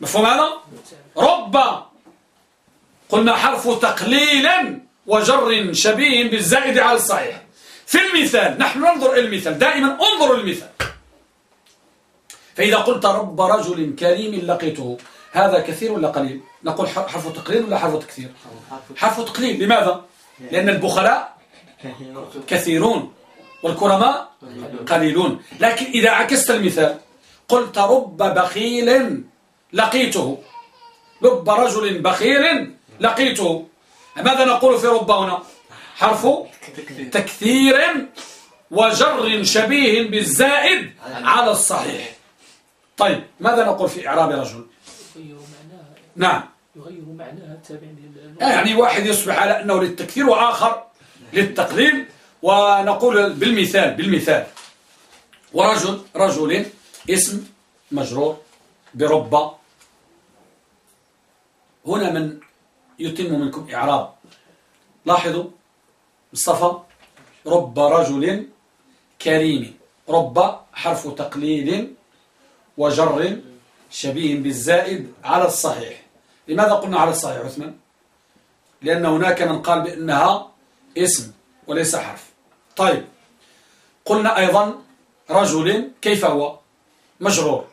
مفهوم هذا؟ رب. قلنا حرف تقليل وجر شبيه بالزائد على الصحيح. في المثال نحن ننظر إلى المثال دائما انظروا المثال. فإذا قلت رب رجل كريم لقيته هذا كثير ولا قليل؟ نقول حرف تقليل ولا حرف تكثير؟ حرف تقليل لماذا؟ لأن البخلاء كثيرون والكرماء قليلون. لكن إذا عكست المثال قلت رب بخيل لقيته. رب رجل بخيل لقيته. ماذا نقول في رب هنا؟ حرف تكثير. وجر شبيه بالزائد على الصحيح. طيب ماذا نقول في إعراب رجل؟ نعم. يغير معناها يعني واحد يصبح على أنه للتكثير وآخر للتقليل. ونقول بالمثال بالمثال. ورجل رجل اسم مجرور بربة. هنا من يتم منكم إعراب. لاحظوا مصطفى رب رجل كريم رب حرف تقليل وجر شبيه بالزائد على الصحيح. لماذا قلنا على الصحيح عثمان؟ لأن هناك من قال بأنها اسم وليس حرف. طيب قلنا أيضا رجل كيف هو؟ مجرور.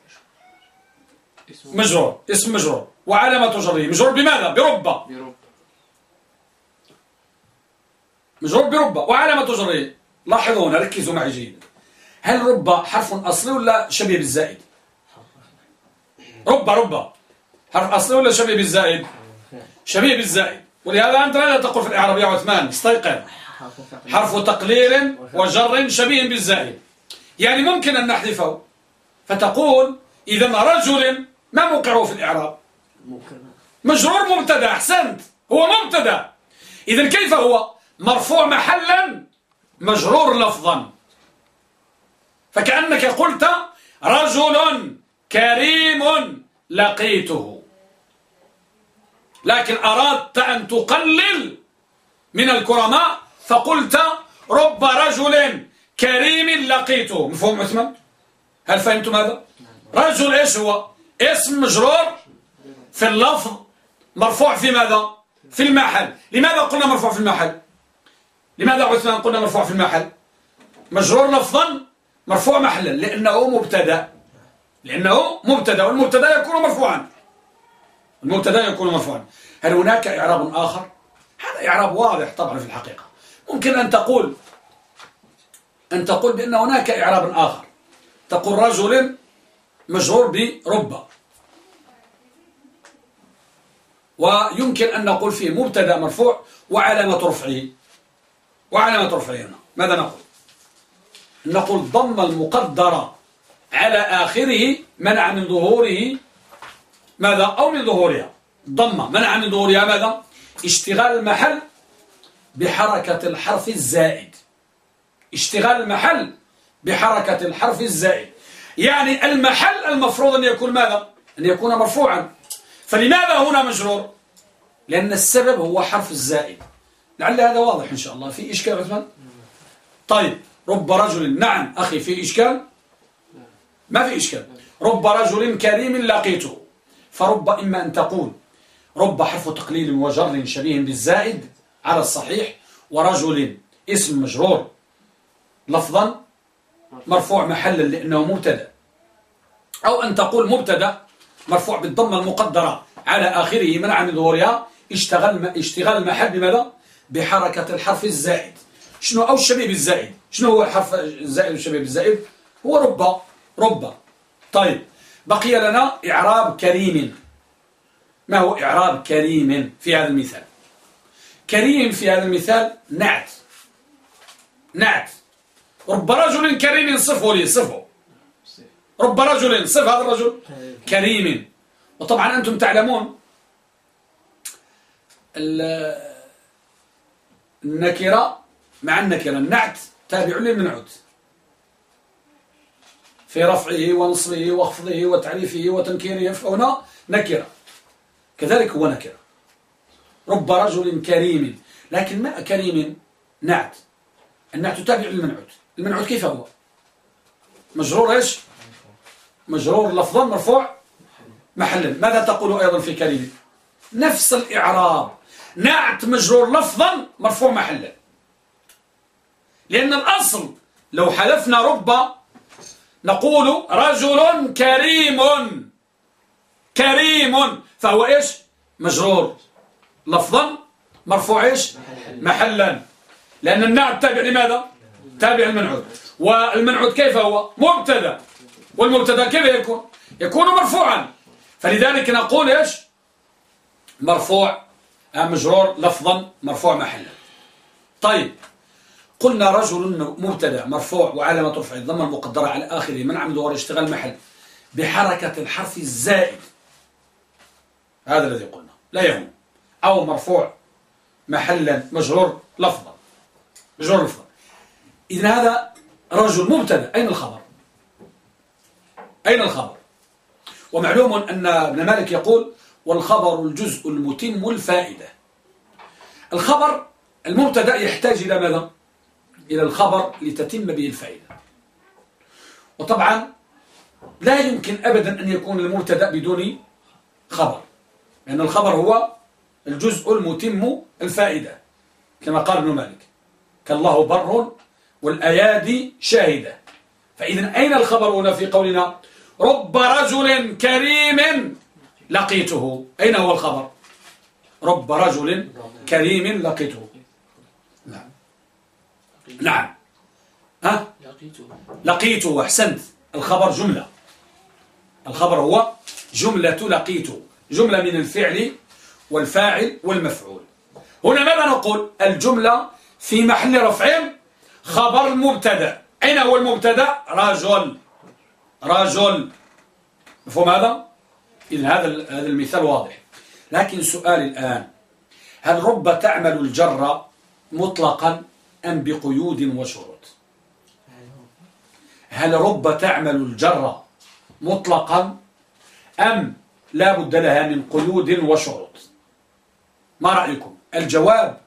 مجرور اسم مجرور. وعلامة جره. مجرور بماذا؟ بربة مجرور بربة وعلامة جره لاحظوا هنا ركزوا معي جيدا هل ربة حرف أصلي ولا شبيه بالزائد؟ ربة ربة حرف أصلي ولا شبيه بالزائد؟ شبيه بالزائد. ولهذا أنت لا تقول في الإعراب يا عثمان استيقظ. حرف تقليل وجر شبيه بالزائد. يعني ممكن أن نحذفه. فتقول إذا رجل ما موقعه في الإعراب؟ مجرور مبتدأ أحسنت. هو مبتدأ. إذا كيف هو؟ مرفوع محلا مجرور لفظا. فكأنك قلت رجل كريم لقيته. لكن أردت أن تقلل من الكرماء فقلت رب رجل كريم لقيته. مفهوم عثمان؟ هل فهمتم هذا؟ رجل إيش هو؟ اسم مجرور في اللفظ مرفوع في ماذا؟ في المحل. لماذا قلنا مرفوع في المحل؟ لماذا عثمان قلنا مرفوع في المحل؟ مجرور لفظا مرفوع محلا لأنه مبتدأ. لأنه مبتدأ والمبتدأ يكون مرفوعا. المبتدأ يكون مرفوعا. هل هناك إعراب آخر؟ هذا إعراب واضح طبعا في الحقيقة. ممكن أن تقول أن تقول بأن هناك إعراب آخر. تقول رجل مجرور برب ويمكن أن نقول فيه مبتدأ مرفوع وعلامة رفعه. وعلامة رفعه هنا ماذا نقول؟ نقول ضم المقدرة على آخره منع من ظهوره ماذا؟ أو من ظهورها. ضم. منع من ظهورها ماذا؟ اشتغال المحل بحركة الحرف الزائد. اشتغال المحل بحركة الحرف الزائد. يعني المحل المفروض أن يكون ماذا؟ أن يكون مرفوعا. فلماذا هنا مجرور؟ لأن السبب هو حرف الزائد. لعل هذا واضح إن شاء الله. في إشكال عثمان؟ طيب رب رجل نعم أخي في إشكال؟ ما في إشكال. رب رجل كريم لقيته. فرب إما أن تقول رب حرف تقليل وجر شبيه بالزائد على الصحيح ورجل اسم مجرور لفظا مرفوع محلا لأنه مبتدأ. أو أن تقول مبتدأ مرفوع بالضمة المقدرة على آخره منع من ظهورها اشتغل اشتغال المحل بماذا؟ بحركة الحرف الزائد. شنو؟ أو الشبيه بالزائد. شنو هو الحرف الزائد والشبيه بالزائد؟ هو رب. رب. طيب. بقي لنا إعراب كريم. ما هو إعراب كريم في هذا المثال؟ كريم في هذا المثال نعت. نعت. رب رجل كريم صفه لي صفه. رب رجل صف هذا الرجل؟ كريم. وطبعا أنتم تعلمون النكرة مع النكرة. النعت تابع للمنعوت. في رفعه ونصبه وخفضه وتعريفه وتنكيره فهنا نكرة. كذلك هو نكرة. رب رجل كريم. لكن ما كريم نعت. النعت تابع للمنعوت. المنعوت كيف هو؟ مجرور إيش؟ مجرور لفظا مرفوع محلا. ماذا تقول أيضا في كريم؟ نفس الإعراب. نعت مجرور لفظا مرفوع محلا. لأن الأصل لو حلفنا رب نقول رجل كريم كريم. فهو إيش؟ مجرور لفظا مرفوع إيش؟ محلا. لأن النعت تابع لماذا؟ تابع المنعود والمنعود كيف هو؟ مبتدأ. والمبتدأ كيف يكون؟ يكون مرفوعا. فلذلك نقول إيش؟ مرفوع مجرور لفظا مرفوع محلا. طيب قلنا رجل مبتدا مرفوع وعلامة رفع الضمة المقدرة على آخره من عمد ظهور اشتغال محل بحركة الحرف الزائد. هذا الذي قلنا. لا يهم. أو مرفوع محلا مجرور لفظا. مجرور لفظا. إذن هذا رجل مبتدا أين الخبر؟ أين الخبر؟ ومعلوم أن ابن مالك يقول والخبر الجزء المتم الفائدة. الخبر المبتدأ يحتاج إلى ماذا؟ إلى الخبر لتتم به الفائدة. وطبعا لا يمكن أبدا أن يكون المبتدأ بدون خبر لأن الخبر هو الجزء المتم الفائدة كما قال ابن مالك كالله بر والأيادي شاهدة. فإذا أين الخبر هنا في قولنا؟ رب رجل كريم لقيته. أين هو الخبر؟ رب رجل كريم لقيته. نعم. نعم. ها؟ لقيته أحسنت. الخبر جملة. الخبر هو جملة لقيته. جملة من الفعل والفاعل والمفعول. هنا ماذا نقول؟ الجملة في محل رفع خبر المبتدا أين هو المبتدأ؟ رجل. رجل. مفهوم هذا؟ إذن هذا هذا المثال واضح. لكن سؤال الآن هل رب تعمل الجر مطلقا أم بقيود وشروط؟ هل رب تعمل الجر مطلقا أم لا بد لها من قيود وشروط؟ ما رأيكم؟ الجواب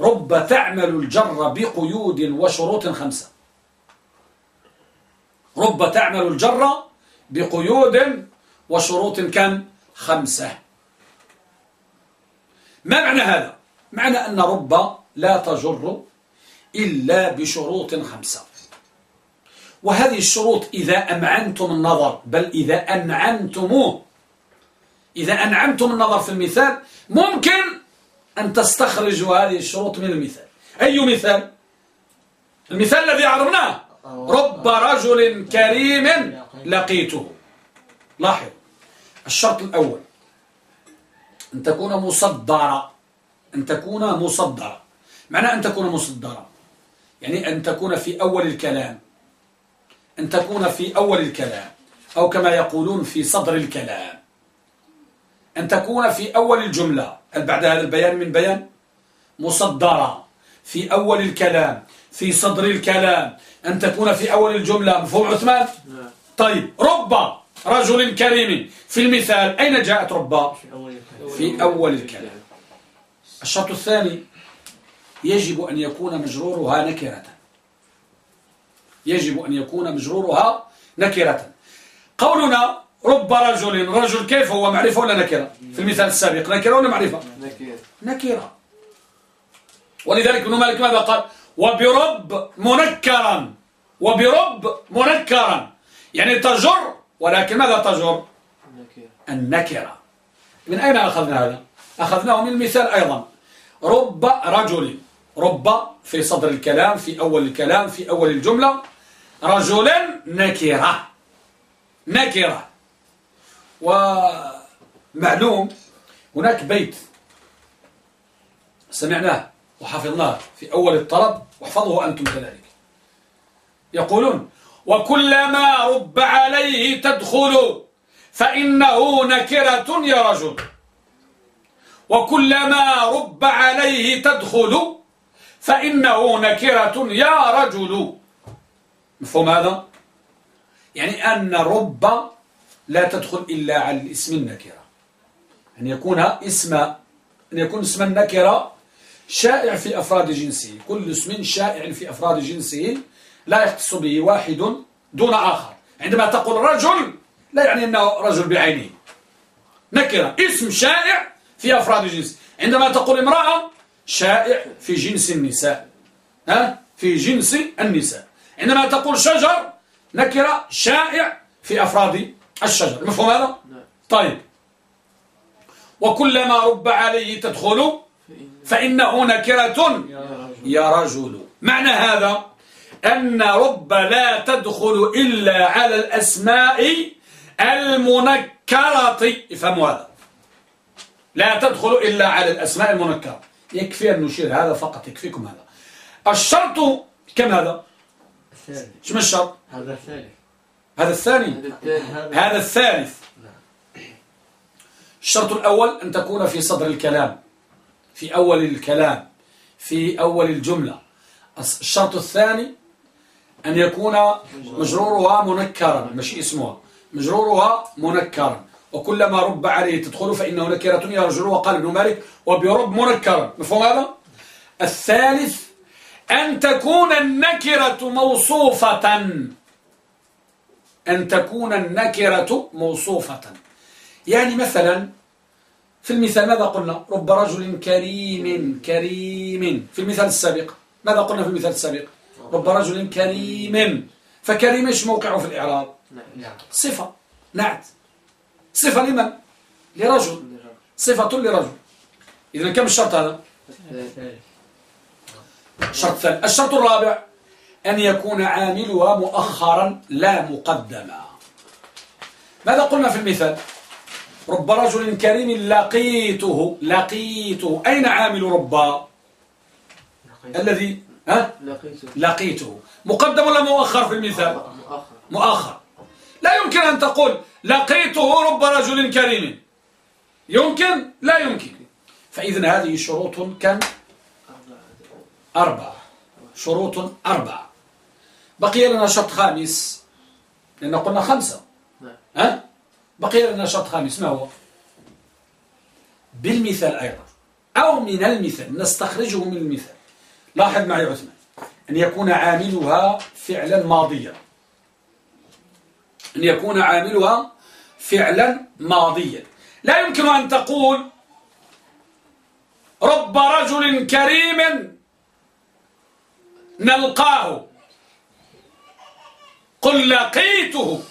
رب تعمل الجر بقيود وشروط خمسة. رب تعمل الجر بقيود وشروط كم؟ خمسة. ما معنى هذا؟ معنى أن رب لا تجر إلا بشروط خمسة. وهذه الشروط إذا أمعنتم النظر بل إذا أنعمتموه إذا أنعمتم النظر في المثال ممكن أن تستخرجوا هذه الشروط من المثال. أي مثال؟ المثال الذي عرفناه. رب رجل كريم لقيته. لاحظ. الشرط الأول. أن تكون مصدرة. أن تكون مصدرة. معنى أن تكون مصدرة. يعني أن تكون في أول الكلام. أن تكون في أول الكلام. أو كما يقولون في صدر الكلام. أن تكون في أول الجملة. هل بعد هذا البيان من بيان؟ مصدرة. في أول الكلام. في صدر الكلام. أن تكون في أول الجملة. مفهوم عثمان؟ نعم. طيب. رب. رجل كريم. في المثال أين جاءت رب؟ في أول الكلام. الشرط الثاني يجب أن يكون مجرورها نكرة. يجب أن يكون مجرورها نكرة. قولنا رب رجل رجل كيف هو معرفة ولا نكرة؟ في المثال السابق نكرة ولا معرفة؟ نكرة. ولذلك ابن مالك ماذا قال؟ وبرب منكرا. وبرب منكرا. يعني تجر ولكن ماذا تجر؟ نكرة النكرة. من أين أخذنا هذا؟ أخذناه من المثال أيضا. رب رجل رب في صدر الكلام في أول الكلام في أول الجملة رجلا نكرة. نكرة. ومعلوم هناك بيت سمعناه وحفظناه في أول الطلب واحفظه أنتم كذلك. يقولون وكلما رب عليه تدخل فإنه نكرة يا رجل. وكلما رب عليه تدخل فإنه نكرة يا رجل. مفهوم هذا؟ يعني أن رب لا تدخل إلا على الاسم النكرة. أن يكون اسم أن يكون اسم النكرة شائع في أفراد جنسه. كل اسم شائع في أفراد جنسه. لا يختص به واحد دون آخر. عندما تقول رجل لا يعني أنه رجل بعينه. نكرة. اسم شائع في أفراد جنس عندما تقول امرأة شائع في جنس النساء. ها؟ في جنس النساء. عندما تقول شجر نكرة شائع في أفراد الشجر. مفهوم هذا؟ نعم. طيب. وكلما رب عليه تدخل فإنه نكرة. يا رجل. معنى هذا أن رب لا تدخل إلا على الأسماء المنكرة. افهموا هذا. لا تدخل إلا على الأسماء المنكرة. يكفي أن نشير هذا فقط يكفيكم هذا. الشرط كم هذا؟ شو الشرط؟ هذا الثالث. هذا الثاني. هذا الثاني هذا الثالث. الشرط الأول أن تكون في صدر الكلام في أول الكلام في أول الجملة. الشرط الثاني أن يكون مجرورها منكرا مش اسمها. مجرورها منكرا. وكلما رب عليه تدخل فإنه نكرة يرجل وقال ابن مالك وبرب منكرا. مفهوم هذا؟ الثالث أن تكون النكرة موصوفة. أن تكون النكرة موصوفة. يعني مثلا في المثال ماذا قلنا؟ رب رجل كريم كريم. في المثال السابق ماذا قلنا في المثال السابق؟ رب رجل كريم. فكريم إيش موقعه في الإعراب؟ نعم. صفة. نعت. صفة لمن؟ لرجل. صفة لرجل. إذا كم الشرط هذا؟ الشرط الثاني الشرط الرابع أن يكون عاملها مؤخرا لا مقدما. ماذا قلنا في المثال؟ رب رجل كريم لقيته. لقيته. أين عامل رب؟ الذي ها؟ لقيته. لقيته. مقدم ولا مؤخر في المثال مؤخر. مؤخر. لا يمكن أن تقول لقيته رب رجل كريم. يمكن؟ لا يمكن. فإذا هذه شروط كم؟ أربعة. شروط أربعة. بقي لنا شرط خامس. لأن قلنا خمسة. نعم. ها؟ بقي لنا شرط خامس. ما هو؟ بالمثال أيضا. أو من المثال. نستخرجه من المثال. لاحظ معي عثمان. أن يكون عاملها فعلا ماضيا. أن يكون عاملها فعلا ماضيا. لا يمكن أن تقول رب رجل كريم نلقاه. قل لقيته.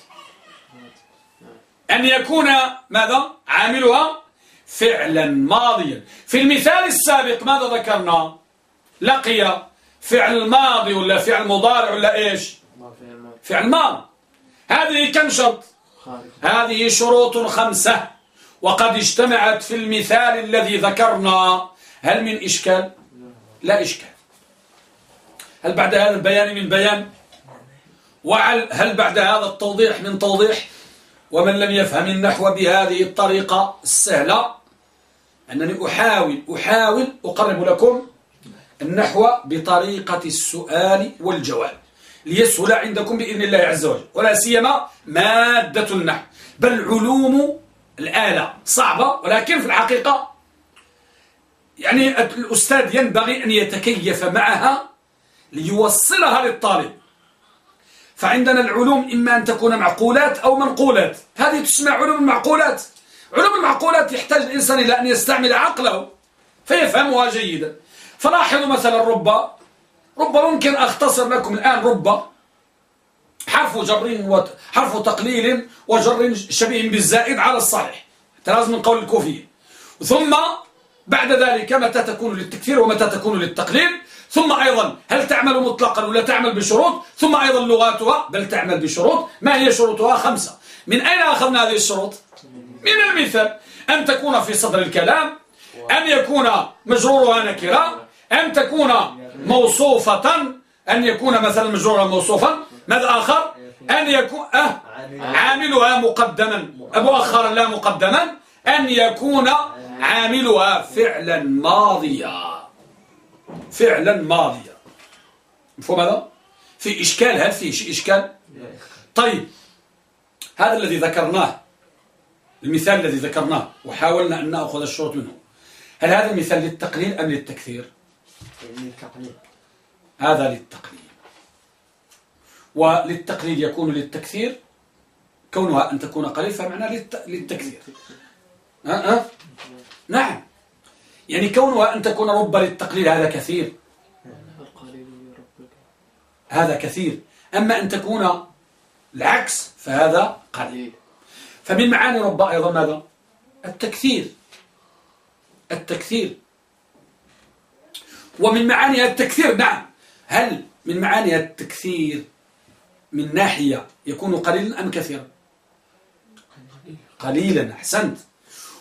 أن يكون ماذا؟ عاملها فعلا ماضيا. في المثال السابق ماذا ذكرنا؟ لقي فعل ماضي ولا فعل مضارع ولا إيش؟ فعل ماضي. هذه كم شرط؟ هذه شروط خمسة. وقد اجتمعت في المثال الذي ذكرنا. هل من إشكال؟ لا إشكال. هل بعد هذا البيان من بيان؟ وهل هل بعد هذا التوضيح من توضيح؟ ومن لم يفهم النحو بهذه الطريقة السهلة أنني أحاول أحاول أقرب لكم النحو بطريقة السؤال والجواب. ليسهل عندكم بإذن الله عز وجل. ولا سيما مادة النحو. بل علوم الآلة صعبة ولكن في الحقيقة يعني الأستاذ ينبغي أن يتكيف معها ليوصلها للطالب. فعندنا العلوم إما أن تكون معقولات أو منقولات. هذه تسمى علوم المعقولات. علوم المعقولات يحتاج الإنسان إلى أن يستعمل عقله فيفهمها جيدا. فلاحظوا مثلا رب. رب ممكن أختصر لكم الآن رب. حرف جر وحرف تقليل وجر شبيه بالزائد على الصحيح. لازم من قول الكوفيين ثم بعد ذلك متى تكون للتكثير ومتى تكون للتقليل؟ ثم أيضا هل تعمل مطلقا ولا تعمل بشروط؟ ثم أيضا لغاتها بل تعمل بشروط. ما هي شروطها؟ خمسة. من أين أخذنا هذه الشروط؟ من المثال. أن تكون في صدر الكلام أن يكون مجرورها نكرة أن تكون موصوفة أن يكون مثلا مجرورها موصوفا. ماذا آخر؟ أن يكون أه؟ عاملها مقدما. مؤخرا لا مقدما. أن يكون عاملها فعلا ماضيا. فعلا ماضيا. مفهوم هذا؟ في إشكال هل في إشكال؟ طيب هذا الذي ذكرناه المثال الذي ذكرناه وحاولنا أن نأخذ الشروط منه. هل هذا المثال للتقليل أم للتكثير؟ هذا للتقليل وللتقليل يكون للتكثير كونها أن تكون قليل فمعنى للتكثير. ها أه؟ نعم. يعني كونها أن تكون رب للتقليل هذا كثير. هذا كثير. أما أن تكون العكس فهذا قليل. فمن معاني رب أيضا ماذا؟ التكثير. التكثير. ومن معاني التكثير نعم. هل من معاني التكثير من ناحية يكون قليلا أم كثيرا؟ قليلا أحسنت.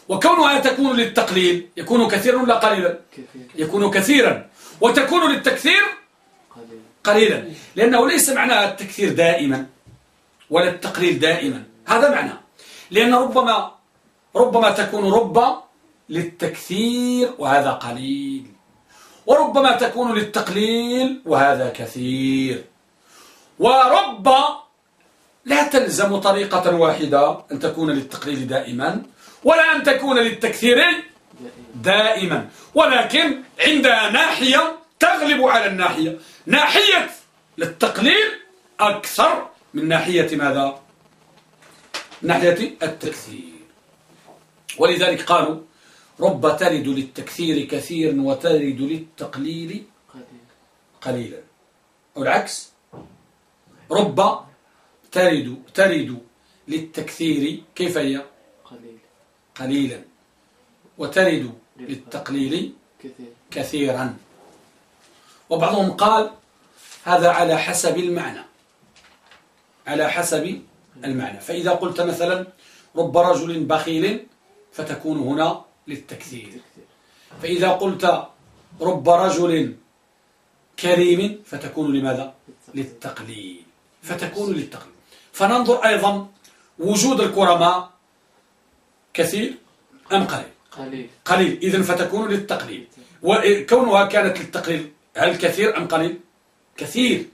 وكونها تكون للتقليل يكون كثيرا ولا قليلا؟ يكون كثيرا. وتكون للتكثير قليلا. لأنه ليس معنى التكثير دائما ولا التقليل دائما. هذا معنى. لأن ربما ربما تكون رب للتكثير وهذا قليل. وربما تكون للتقليل وهذا كثير. ورب لا تلزم طريقة واحدة أن تكون للتقليل دائما ولا أن تكون للتكثير دائما. ولكن عندها ناحية تغلب على الناحية. ناحية للتقليل أكثر من ناحية ماذا؟ ناحية التكثير. ولذلك قالوا رب ترد للتكثير كثيرا وترد للتقليل قليلا. أو العكس. رب ترد ترد للتكثير كيف هي؟ قليلا. وترد للتقليل كثيرا. وبعضهم قال هذا على حسب المعنى. على حسب المعنى. فإذا قلت مثلا رب رجل بخيل فتكون هنا للتكثير فإذا قلت رب رجل كريم فتكون لماذا؟ للتقليل. فتكون للتقليل. فننظر أيضا وجود الكرماء كثير أم قليل؟ قليل. قليل. إذن فتكون للتقليل. وكونها كانت للتقليل هل كثير أم قليل؟ كثير.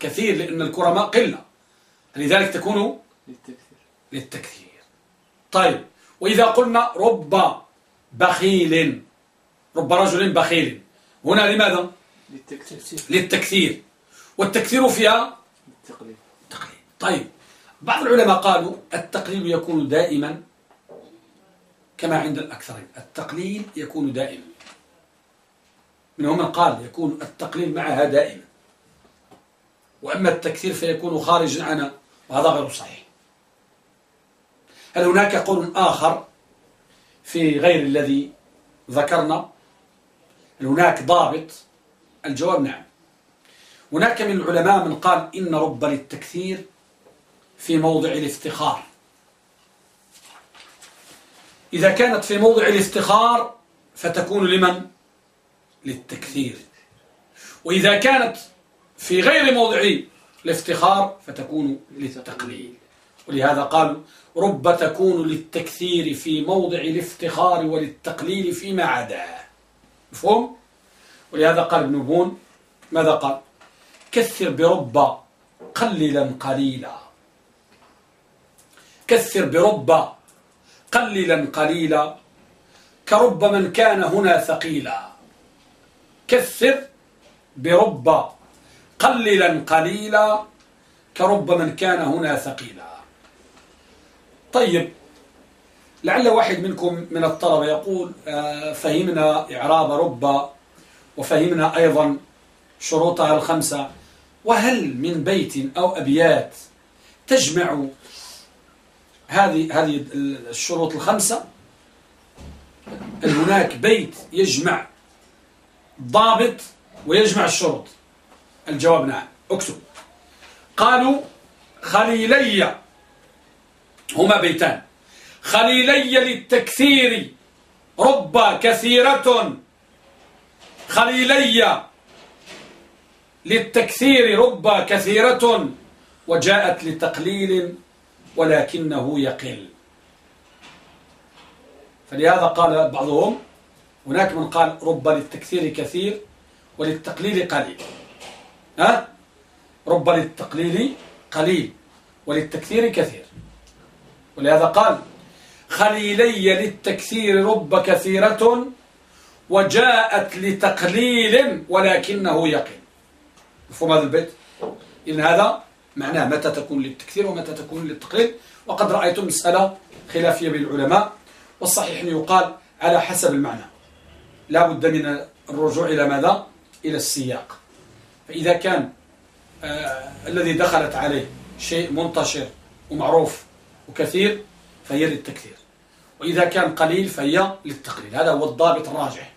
كثير لأن الكرماء قلة. لذلك تكون للتكثير. للتكثير. طيب. وإذا قلنا رب بخيل. رب رجل بخيل. هنا لماذا؟ للتكثير. للتكثير. والتكثير فيها التقليل تقليل. طيب بعض العلماء قالوا التقليل يكون دائما كما عند الأكثرين. التقليل يكون دائما. منهم من قال يكون التقليل معها دائما. وأما التكثير فيكون خارجا عنها وهذا غير صحيح. هل هناك قول آخر؟ في غير الذي ذكرنا هناك ضابط الجواب نعم. هناك من العلماء من قال إن رب للتكثير في موضع الافتخار. إذا كانت في موضع الافتخار فتكون لمن؟ للتكثير. وإذا كانت في غير موضع الافتخار فتكون للتقليل. ولهذا قالوا رب تكون للتكثير في موضع الافتخار وللتقليل فيما عداه مفهوم؟ ولهذا قال ابن بون ماذا قال؟ كثر برب قللا قليلا كثر برب قللا قليلا كرب من كان هنا ثقيلا كثر برب قللا قليلا كرب من كان هنا ثقيلا طيب لعل واحد منكم من الطلبة يقول آه، فهمنا إعراب رب وفهمنا أيضا شروطها الخمسة. وهل من بيت أو أبيات تجمع هذه هذه الشروط الخمسة؟ هناك بيت يجمع ضابط ويجمع الشروط؟ الجواب نعم. اكتب. قالوا خليلي هما بيتان. خليلي للتكثير رب كثيرة. خليلي للتكثير رب كثيرة. وجاءت لتقليل ولكنه يقل. فلهذا قال بعضهم هناك من قال رب للتكثير كثير وللتقليل قليل. ها؟ رب للتقليل قليل وللتكثير كثير. ولهذا قال خليلي للتكثير رب كثيرة وجاءت لتقليل ولكنه يقين مفهوم هذا البيت؟ إذن هذا معناه متى تكون للتكثير ومتى تكون للتقليل. وقد رأيتم مسألة خلافية بين العلماء والصحيح أن يقال على حسب المعنى. لا بد من الرجوع إلى ماذا؟ إلى السياق. فإذا كان آه الذي دخلت عليه شيء منتشر ومعروف وكثير فهي للتكثير. وإذا كان قليل فهي للتقليل. هذا هو الضابط الراجح.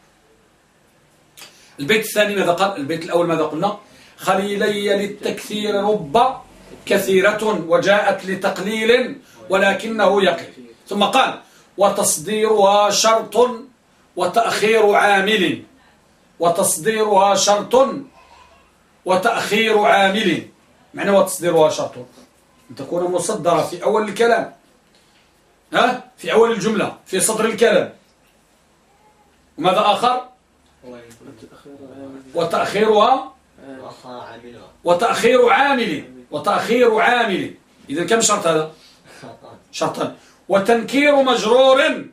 البيت الثاني ماذا قال؟ البيت الأول ماذا قلنا؟ خليلي للتكثير رب كثيرة وجاءت لتقليل ولكنه يقل. ثم قال وتصديرها شرط وتأخير عامل. وتصديرها شرط وتأخير عامل. معنى وتصديرها شرط. أن تكون مصدرة في أول الكلام. ها؟ في أول الجملة في صدر الكلام. وماذا آخر؟ وتأخيرها وتأخير عامل. وتأخير عامل. إذا كم شرط هذا؟ شرطان. وتنكير مجرور.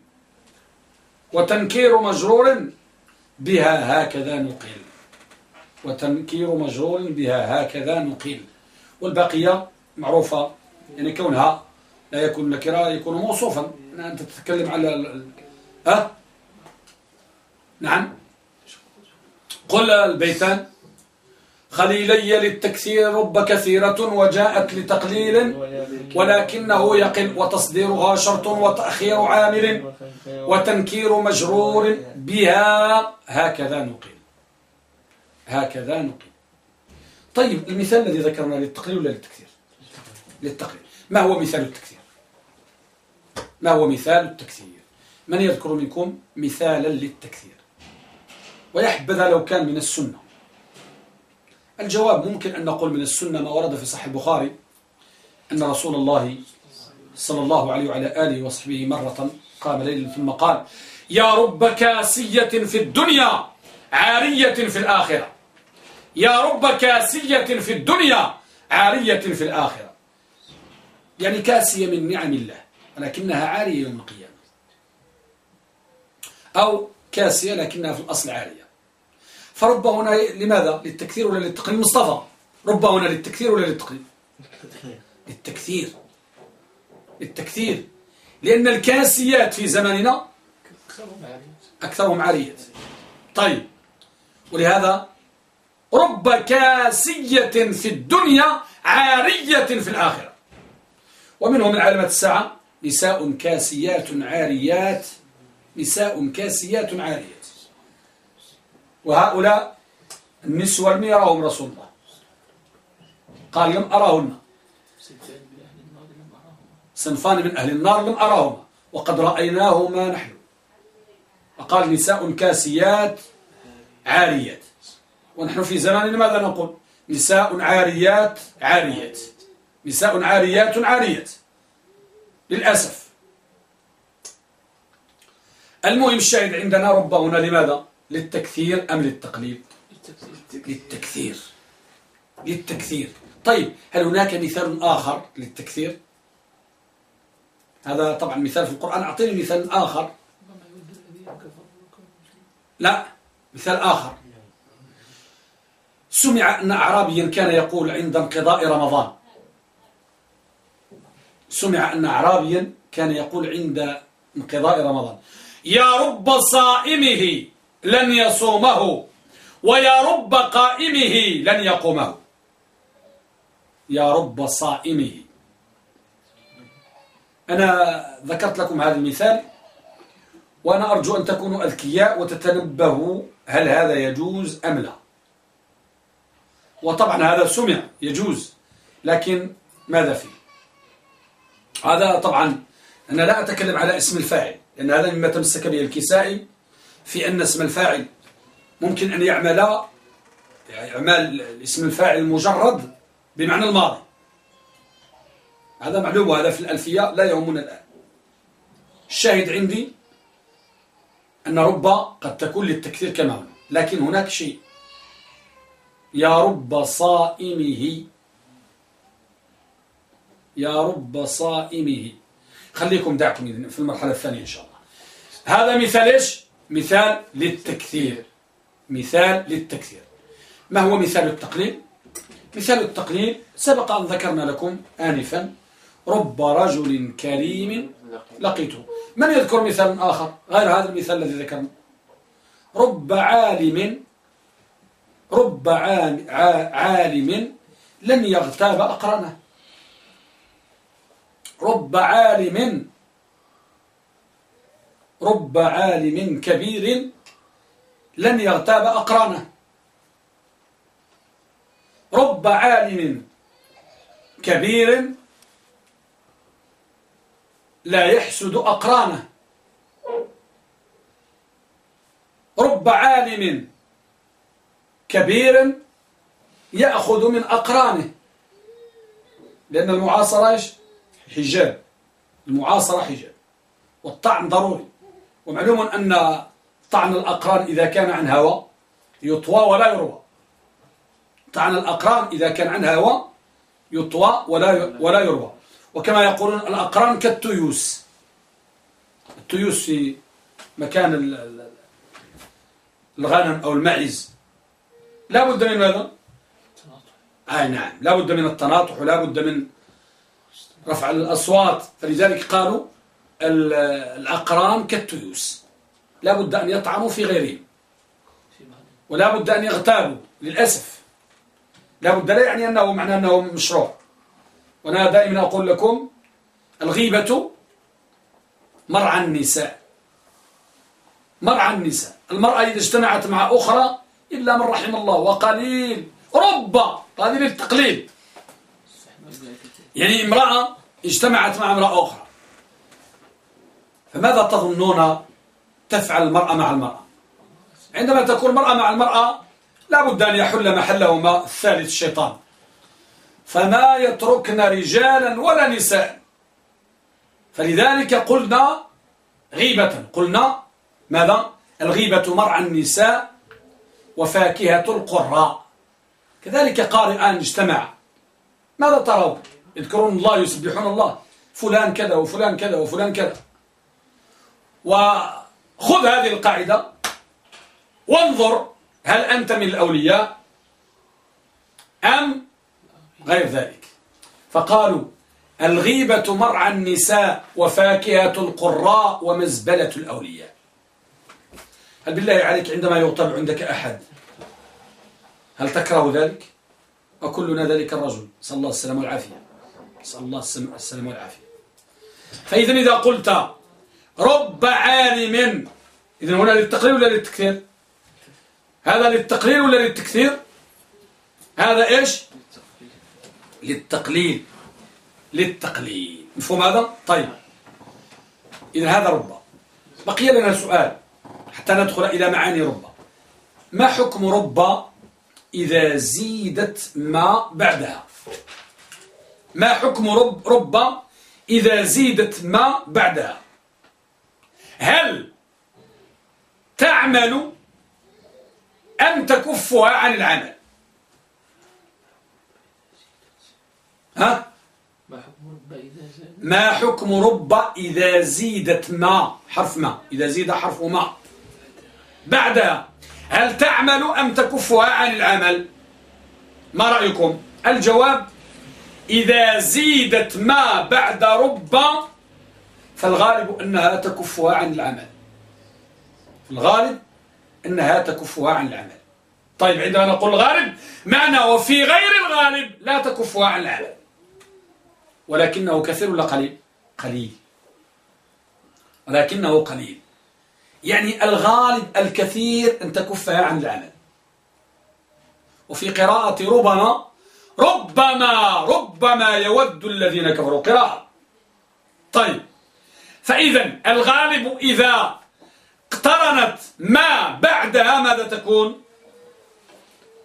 وتنكير مجرور بها هكذا نقيل. وتنكير مجرور بها هكذا نقيل. والبقية معروفة يعني كونها لا يكون نكرة يكون موصوفا. أنت تتكلم على ها؟ نعم. قل البيتان خليلي للتكثير رب كثيرة وجاءت لتقليل ولكنه يقل وتصديرها شرط وتأخير عامل وتنكير مجرور بها. هكذا نقل هكذا نقل طيب المثال الذي ذكرنا للتقليل ولا للتكثير للتقليل ما هو مثال التكثير ما هو مثال التكثير من يذكر منكم مثالا للتكثير ويحبذ لو كان من السنة. الجواب ممكن أن نقول من السنة ما ورد في صحيح البخاري أن رسول الله صلى الله عليه وعلى آله وصحبه مرة قام ليلا ثم قال يا رب كاسية في الدنيا عارية في الآخرة. يا رب كاسية في الدنيا عارية في الآخرة. يعني كاسية من نعم الله ولكنها عارية يوم القيامة. أو كاسية لكنها في الأصل عارية. فرب هنا لماذا؟ للتكثير ولا للتقليل؟ مصطفى رب هنا للتكثير ولا للتقليل؟ للتكثير. للتكثير. لأن الكاسيات في زماننا أكثرهم عاريات طيب. ولهذا رب كاسية في الدنيا عارية في الآخرة. ومنهم من علامة الساعة نساء كاسيات عاريات. نساء كاسيات عاريات. وهؤلاء النسوة لم يراهم رسول الله. قال لم أراهن. صنفان من أهل النار لم أراهما وقد رأيناهما نحن. وقال نساء كاسيات عاريات. ونحن في زمان ماذا نقول؟ نساء عاريات عاريات. نساء عاريات عاريات للأسف. المهم الشاهد عندنا رب هنا لماذا؟ للتكثير أم للتقليل للتكثير. للتكثير. طيب هل هناك مثال آخر للتكثير؟ هذا طبعا مثال في القرآن. أعطيني مثال آخر. لا مثال آخر. سمع أن أعرابيا كان يقول عند انقضاء رمضان. سمع أن أعرابيا كان يقول عند انقضاء رمضان يا رب صائمه لن يصومه ويا رب قائمه لن يقومه. يا رب صائمه. أنا ذكرت لكم هذا المثال وأنا أرجو أن تكونوا أذكياء وتتنبهوا هل هذا يجوز أم لا. وطبعا هذا سمع يجوز لكن ماذا فيه؟ هذا طبعا أنا لا أتكلم على اسم الفاعل لأن هذا مما تمسك به الكسائي في أن اسم الفاعل ممكن أن يعمل يعمل اسم الفاعل المجرد بمعنى الماضي. هذا معلوم وهذا في الألفية لا يهمنا الآن. الشاهد عندي أن رب قد تكون للتكثير كما هنا لكن هناك شيء. يا رب صائمه يا رب صائمه. خليكم دعكم في المرحلة الثانية إن شاء الله. هذا مثال إيش؟ مثال للتكثير. مثال للتكثير. ما هو مثال التقليل؟ مثال التقليل سبق أن ذكرنا لكم آنفا رب رجل كريم لقيته. من يذكر مثال آخر؟ غير هذا المثال الذي ذكرنا. رب عالم رب عالم لن يغتاب أقرانه. رب عالم. رب عالم كبير لن يغتاب أقرانه. رب عالم كبير لا يحسد أقرانه. رب عالم كبير يأخذ من أقرانه. لأن المعاصرة إيش؟ حجاب. المعاصرة حجاب. والطعن ضروري. ومعلوم أن طعن الأقران إذا كان عن هوى يطوى ولا يروى. طعن الأقران إذا كان عن هوى يطوى ولا ولا يروى. وكما يقولون الأقران كالتيوس. التيوس في مكان الغنم أو المعز. لا بد من ماذا؟ أي نعم. لا بد من التناطح ولا بد من رفع الأصوات فلذلك قالوا الأقران كالتيوس. لا بد أن يطعنوا في غيرهم. ولا بد أن يغتابوا للأسف. لا بد لا يعني أنه معنى أنه مشروع. وأنا دائما أقول لكم الغيبة مرعى النساء. مرعى النساء. المرأة إذا اجتمعت مع أخرى إلا من رحم الله وقليل. رب هذه للتقليل يعني امرأة اجتمعت مع امرأة أخرى. فماذا تظنون تفعل المرأة مع المرأة؟ عندما تكون المرأة مع المرأة لا بد أن يحل محلهما الثالث الشيطان. فما يتركن رجالا ولا نساء. فلذلك قلنا غيبة. قلنا ماذا؟ الغيبة مرعى النساء وفاكهة القراء. كذلك قارئان اجتمع. ماذا ترون؟ يذكرون الله يسبحون الله فلان كذا وفلان كذا وفلان كذا. وخذ هذه القاعدة وانظر هل أنت من الأولياء أم غير ذلك. فقالوا الغيبة مرعى النساء وفاكهة القراء ومزبلة الأولياء. هل بالله عليك عندما يغتاب عندك أحد هل تكره ذلك؟ وكلنا ذلك الرجل صلى الله السلام والعافية صلى الله السلام والعافية. فإذا إذا قلت رب عالم إذا هنا للتقليل ولا للتكثير؟ هذا للتقليل ولا للتكثير؟ هذا إيش؟ للتقليل. للتقليل. مفهوم هذا؟ طيب. إذا هذا رب. بقي لنا سؤال حتى ندخل إلى معاني رب. ما حكم رب إذا زيدت ما بعدها؟ ما حكم رب, رب إذا زيدت ما بعدها؟ هل تعمل أم تكفها عن العمل؟ ها؟ ما حكم رب إذا زيدت ما؟ حرف ما. إذا زيد حرف ما. بعدها هل تعمل أم تكفها عن العمل؟ ما رأيكم؟ الجواب إذا زيدت ما بعد رب فالغالب أنها تكفها عن العمل. الغالب أنها تكفها عن العمل. طيب عندما نقول الغالب معنى وفي غير الغالب لا تكفها عن العمل. ولكنه كثير ولا قليل؟ قليل. ولكنه قليل. يعني الغالب الكثير أن تكفها عن العمل. وفي قراءة ربما ربما ربما يود الذين كفروا قراءة. طيب. فإذا الغالب إذا اقترنت ما بعدها ماذا تكون؟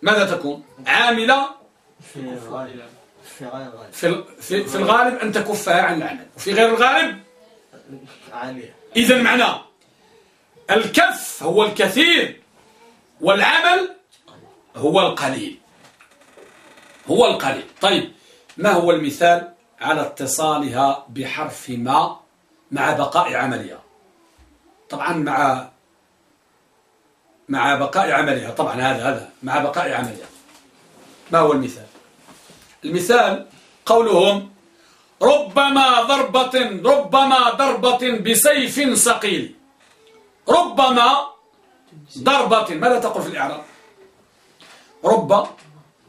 ماذا تكون؟ عاملة. في الغالب في في, الغالب أن تكفها عن العمل. وفي غير الغالب؟ إذا معناه الكف هو الكثير والعمل هو القليل. هو القليل. طيب ما هو المثال على اتصالها بحرف ما مع بقاء عملها؟ طبعا مع مع بقاء عملها. طبعا هذا هذا مع بقاء عملها. ما هو المثال؟ المثال قولهم ربما ضربة ربما ضربة بسيف صقيل ربما ضربة. ماذا تقول في الإعراب؟ رب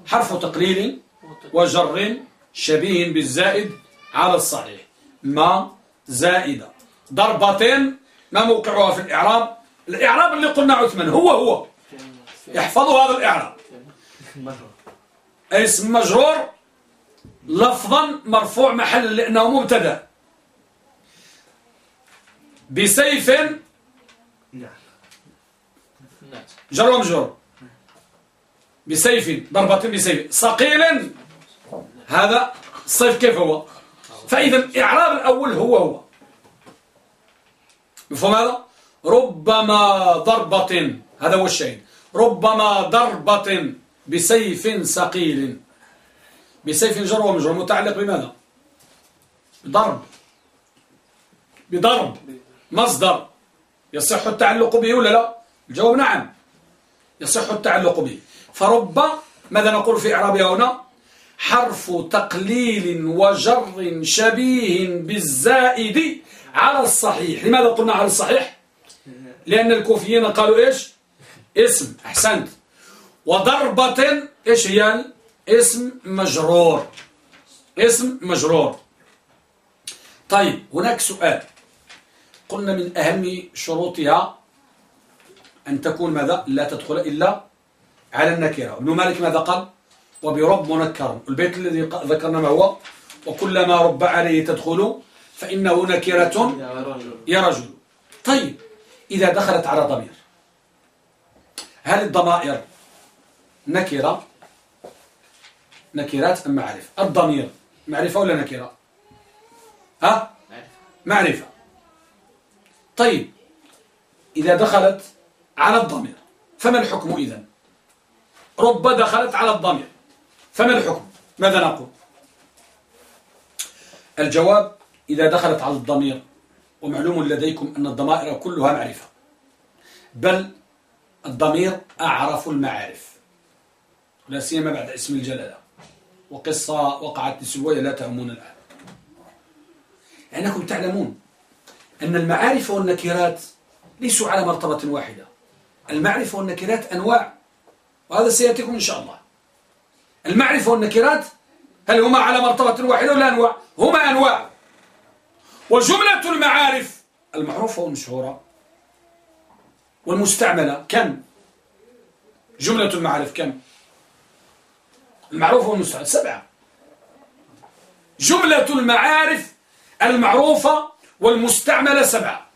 حرف تقليل وجر شبيه بالزائد على الصحيح. ما زائدة. ضربة ما موقعها في الإعراب؟ الإعراب اللي قلنا عثمان هو هو. يحفظوا هذا الإعراب. اسم مجرور لفظا مرفوع محل لأنه مبتدأ. بسيف. نعم. جر ومجرور. بسيف ضربة بسيف. صقيل هذا الصيف كيف هو؟ فإذا الإعراب الأول هو هو. مفهوم هذا؟ ربما ضربة. هذا هو الشيء ربما ضربة بسيف سقيل بسيف جر ومجرور. متعلق بماذا؟ بضرب. بضرب. مصدر. يصح التعلق به ولا لا؟ الجواب نعم. يصح التعلق به. فرب ماذا نقول في إعرابها هنا؟ حرف تقليل وجر شبيه بالزائد على الصحيح. لماذا قلنا على الصحيح؟ لأن الكوفيين قالوا إيش؟ اسم أحسنت. وضربة إيش هي؟ اسم مجرور. اسم مجرور. طيب هناك سؤال. قلنا من أهم شروطها أن تكون ماذا؟ لا تدخل إلا على النكرة ابن مالك ماذا قال؟ وبرب منكر البيت الذي ذكرنا ما هو؟ وكلما رب عليه تدخل فإنه نكرة يا رجل. طيب إذا دخلت على ضمير هل الضمائر نكرة؟ نكرات أم معرفة؟ الضمير معرفة ولا نكرة؟ ها؟ معرفة. طيب إذا دخلت على الضمير فما الحكم إذن؟ رب دخلت على الضمير. فما الحكم؟ ماذا نقول؟ الجواب إذا دخلت على الضمير ومعلوم لديكم أن الضمائر كلها معرفة بل الضمير أعرف المعارف. لا سيما بعد اسم الجلالة. وقصة وقعت لسلوية لا تهمون الآن. لأنكم تعلمون أن المعارف والنكرات ليسوا على مرتبة واحدة. المعرفة والنكرات أنواع. وهذا سيأتيكم إن شاء الله. المعرفة والنكرات هل هما على مرتبة واحدة ولا أنواع؟ هما أنواع. وجملة المعارف المعروفة والمشهورة والمستعملة كم؟ جملة المعارف كم؟ المعروفة والمستعملة سبعة. جملة المعارف المعروفة والمستعملة سبعة.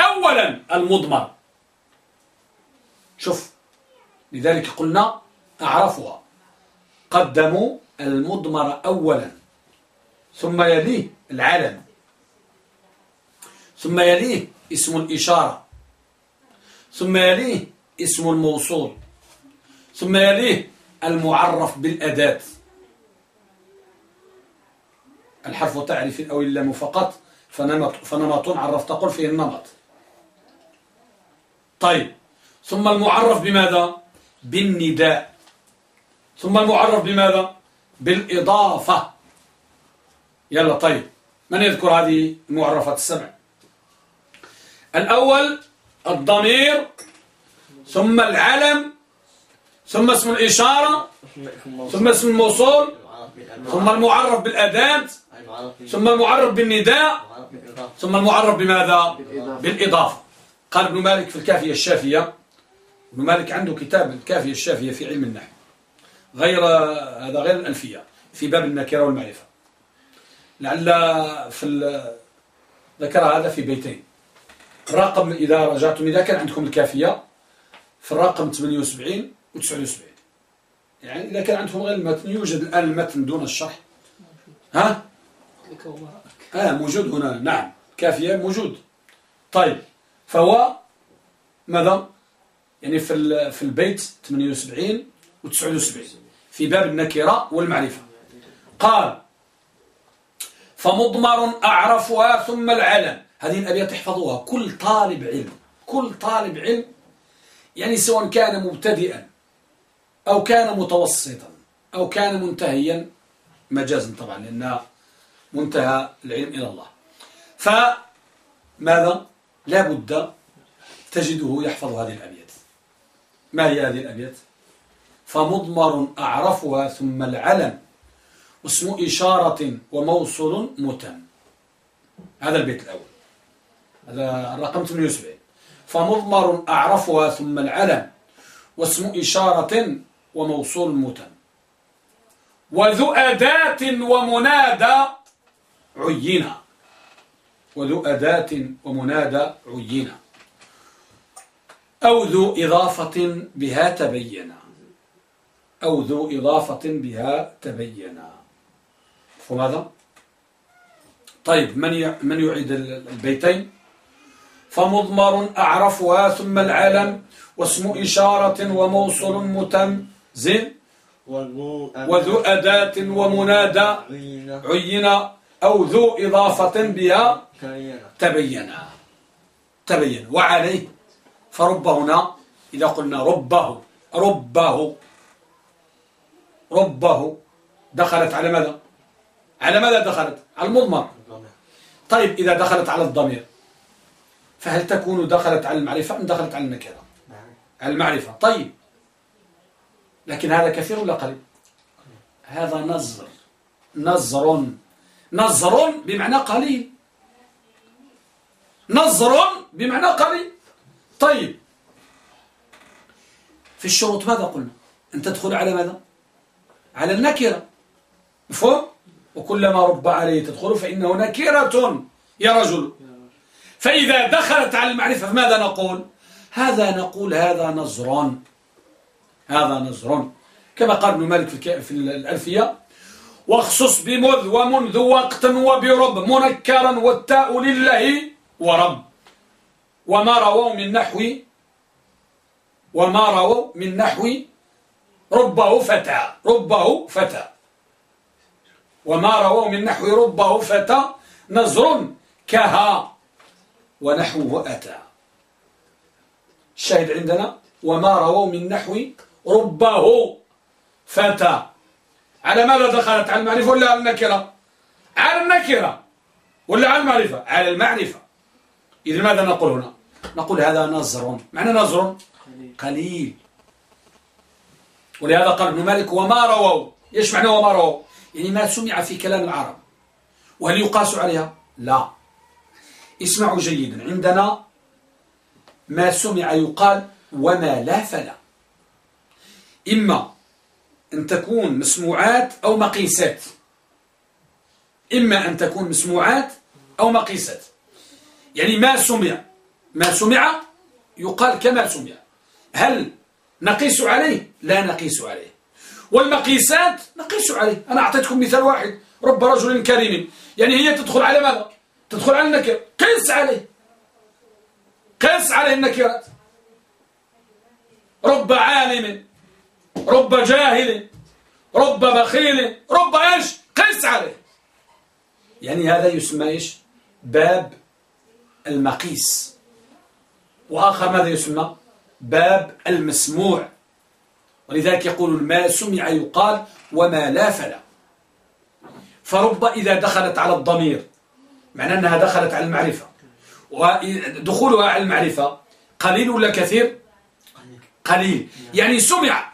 أولا المضمر. شوف لذلك قلنا أعرفها. قدموا المضمر أولا. ثم يليه العلم. ثم يليه اسم الإشارة. ثم يليه اسم الموصول. ثم يليه المعرف بالأداة. الحرف تعرف أو اللام فقط فنمط, فنمط عرفت. قل فيه النمط. طيب. ثم المعرف بماذا؟ بالنداء. ثم المعرف بماذا؟ بالإضافة. يلا طيب من يذكر هذه المعرفات السبع الأول الضمير ثم العلم ثم اسم الإشارة ثم اسم الموصول ثم المعرف بالأداة ثم المعرف بالنداء ثم المعرف بماذا؟ بالإضافة. قال ابن مالك في الكافية الشافية ابن مالك عنده كتاب الكافية الشافية في علم النحو. غير هذا غير الألفية في باب النكرة والمعرفة. لعل في ذكر هذا في بيتين. رقم إذا رجعتم إذا كان عندكم الكافية في الرقم 78 و 79 يعني إذا كان عندكم غير المتن يوجد الآن المتن دون الشرح. ها؟ آه موجود هنا. نعم. كافية موجود. طيب. فهو ماذا؟ يعني في في البيت 78 و 79 في باب النكرة والمعرفة. قال فمضمر أعرفها ثم العلم. هذه الأبيات تحفظوها كل طالب علم كل طالب علم يعني سواء كان مبتدئا أو كان متوسطا أو كان منتهيا مجازا طبعا لأن منتهى العلم إلى الله. فماذا؟ لا بد تجده يحفظ هذه الأبيات ما هي هذه الأبيات؟ فمضمر أعرفها ثم العلم اسم إشارة وموصل متم هذا البيت الأول. هذا الرقم 78 فمضمر أعرفها ثم العلم واسم إشارة وموصول متم وذو أداة ومنادى عينا. وذو أداة ومنادى عينا. أو ذو إضافة بها تبين أو ذو إضافة بها تبين فماذا؟ طيب من من يعيد البيتين؟ فمضمر أعرفها ثم العلم واسم إشارة وموصل متم. زين؟ وذو أداة ومنادى. عين أو ذو إضافة بها تبين تبين وعليه فرب هنا إذا قلنا ربه ربه ربه دخلت على ماذا؟ على ماذا دخلت؟ على المضمر. طيب إذا دخلت على الضمير فهل تكون دخلت على المعرفة أم دخلت على النكرة على المعرفة. طيب لكن هذا كثير ولا قليل؟ هذا نظر. نظر. نظر بمعنى قليل. نظر بمعنى قليل. طيب. في الشروط ماذا قلنا؟ أن تدخل على ماذا؟ على النكرة. مفهوم؟ وكلما رب عليه تدخل فإنه نكرة يا رجل. فإذا دخلت على المعرفة فماذا نقول؟ هذا نقول هذا نظر. هذا نظر. كما قال ابن مالك في الألفية واخصص بمذ ومنذ وقت وبرب منكرا والتاء لله ورب. وما رووا من نحو وما رووا من نحو ربه فتى. ربه فتى. وما رووا من نحو ربه فتى نزر كها ونحوه أتى. الشاهد عندنا وما رووا من نحو ربه فتى. على ماذا دخلت؟ على المعرفة ولا على النكرة؟ على النكرة. ولا على المعرفة؟ على المعرفة. إذا ماذا نقول هنا؟ نقول هذا نظر معنى نظر قليل. ولهذا قال ابن مالك وما رووا. إيش معنى وما رووا يعني ما سمع في كلام العرب. وهل يقاس عليها؟ لا. اسمعوا جيدا. عندنا ما سمع يقال وما لا فلا إما أن تكون مسموعات أو مقيسات. إما أن تكون مسموعات أو مقيسات. يعني ما سمع. ما سمع يقال كما سمع. هل نقيس عليه؟ لا نقيس عليه. والمقيسات نقيس عليه. أنا أعطيتكم مثال واحد. رب رجل كريم. يعني هي تدخل على ماذا؟ تدخل على النكر قيس عليه. قيس عليه النكرات. رب عالم. رب جاهل. رب بخيل. رب إيش؟ قيس عليه. يعني هذا يسمى إيش؟ باب المقيس. وآخر ماذا يسمى؟ باب المسموع. ولذلك يقول ما سمع يقال وما لا فلا. فرب إذا دخلت على الضمير معنى أنها دخلت على المعرفة. ودخولها على المعرفة قليل ولا كثير؟ قليل. يعني سمع.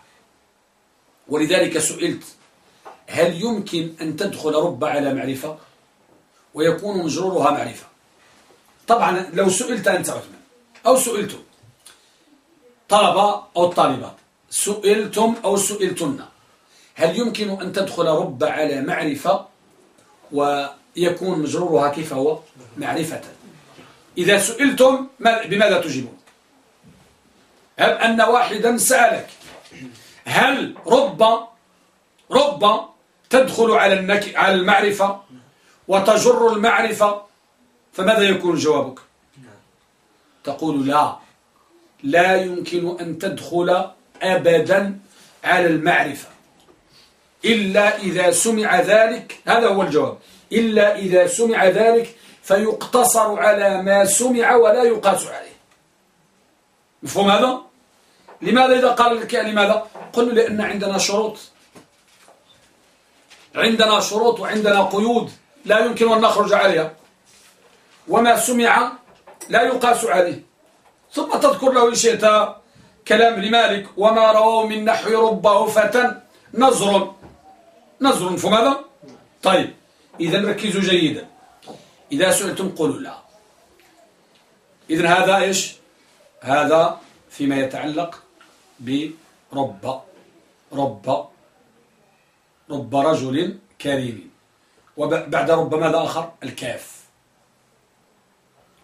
ولذلك سئلت هل يمكن أن تدخل رب على معرفة؟ ويكون مجرورها معرفة. طبعا لو سئلت أنت عثمان أو سئلت طلبة أو الطالبات سئلتم أو سئلتن. هل يمكن أن تدخل رب على معرفة ويكون مجرورها كيف هو؟ معرفة. إذا سئلتم بماذا تجيبون؟ هل أن واحدا سألك هل رب رب تدخل على على المعرفة وتجر المعرفة؟ فماذا يكون جوابك؟ تقول لا. لا يمكن أن تدخل أبدا على المعرفة. إلا إذا سمع ذلك هذا هو الجواب. إلا إذا سمع ذلك فيقتصر على ما سمع ولا يقاس عليه. مفهوم هذا؟ لماذا إذا قال لك لماذا؟ قل لأن عندنا شروط. عندنا شروط وعندنا قيود لا يمكن أن نخرج عليها. وما سمع لا يقاس عليه. ثم تذكر له إن شئت كلام لمالك وما رواه من نحو ربه فتى نظر نظر فماذا؟ طيب إذا ركزوا جيدا. إذا سئلتم قولوا لا. إذن هذا إيش؟ هذا فيما يتعلق برب رب رب رجل كريم. وبعد رب ماذا آخر؟ الكاف.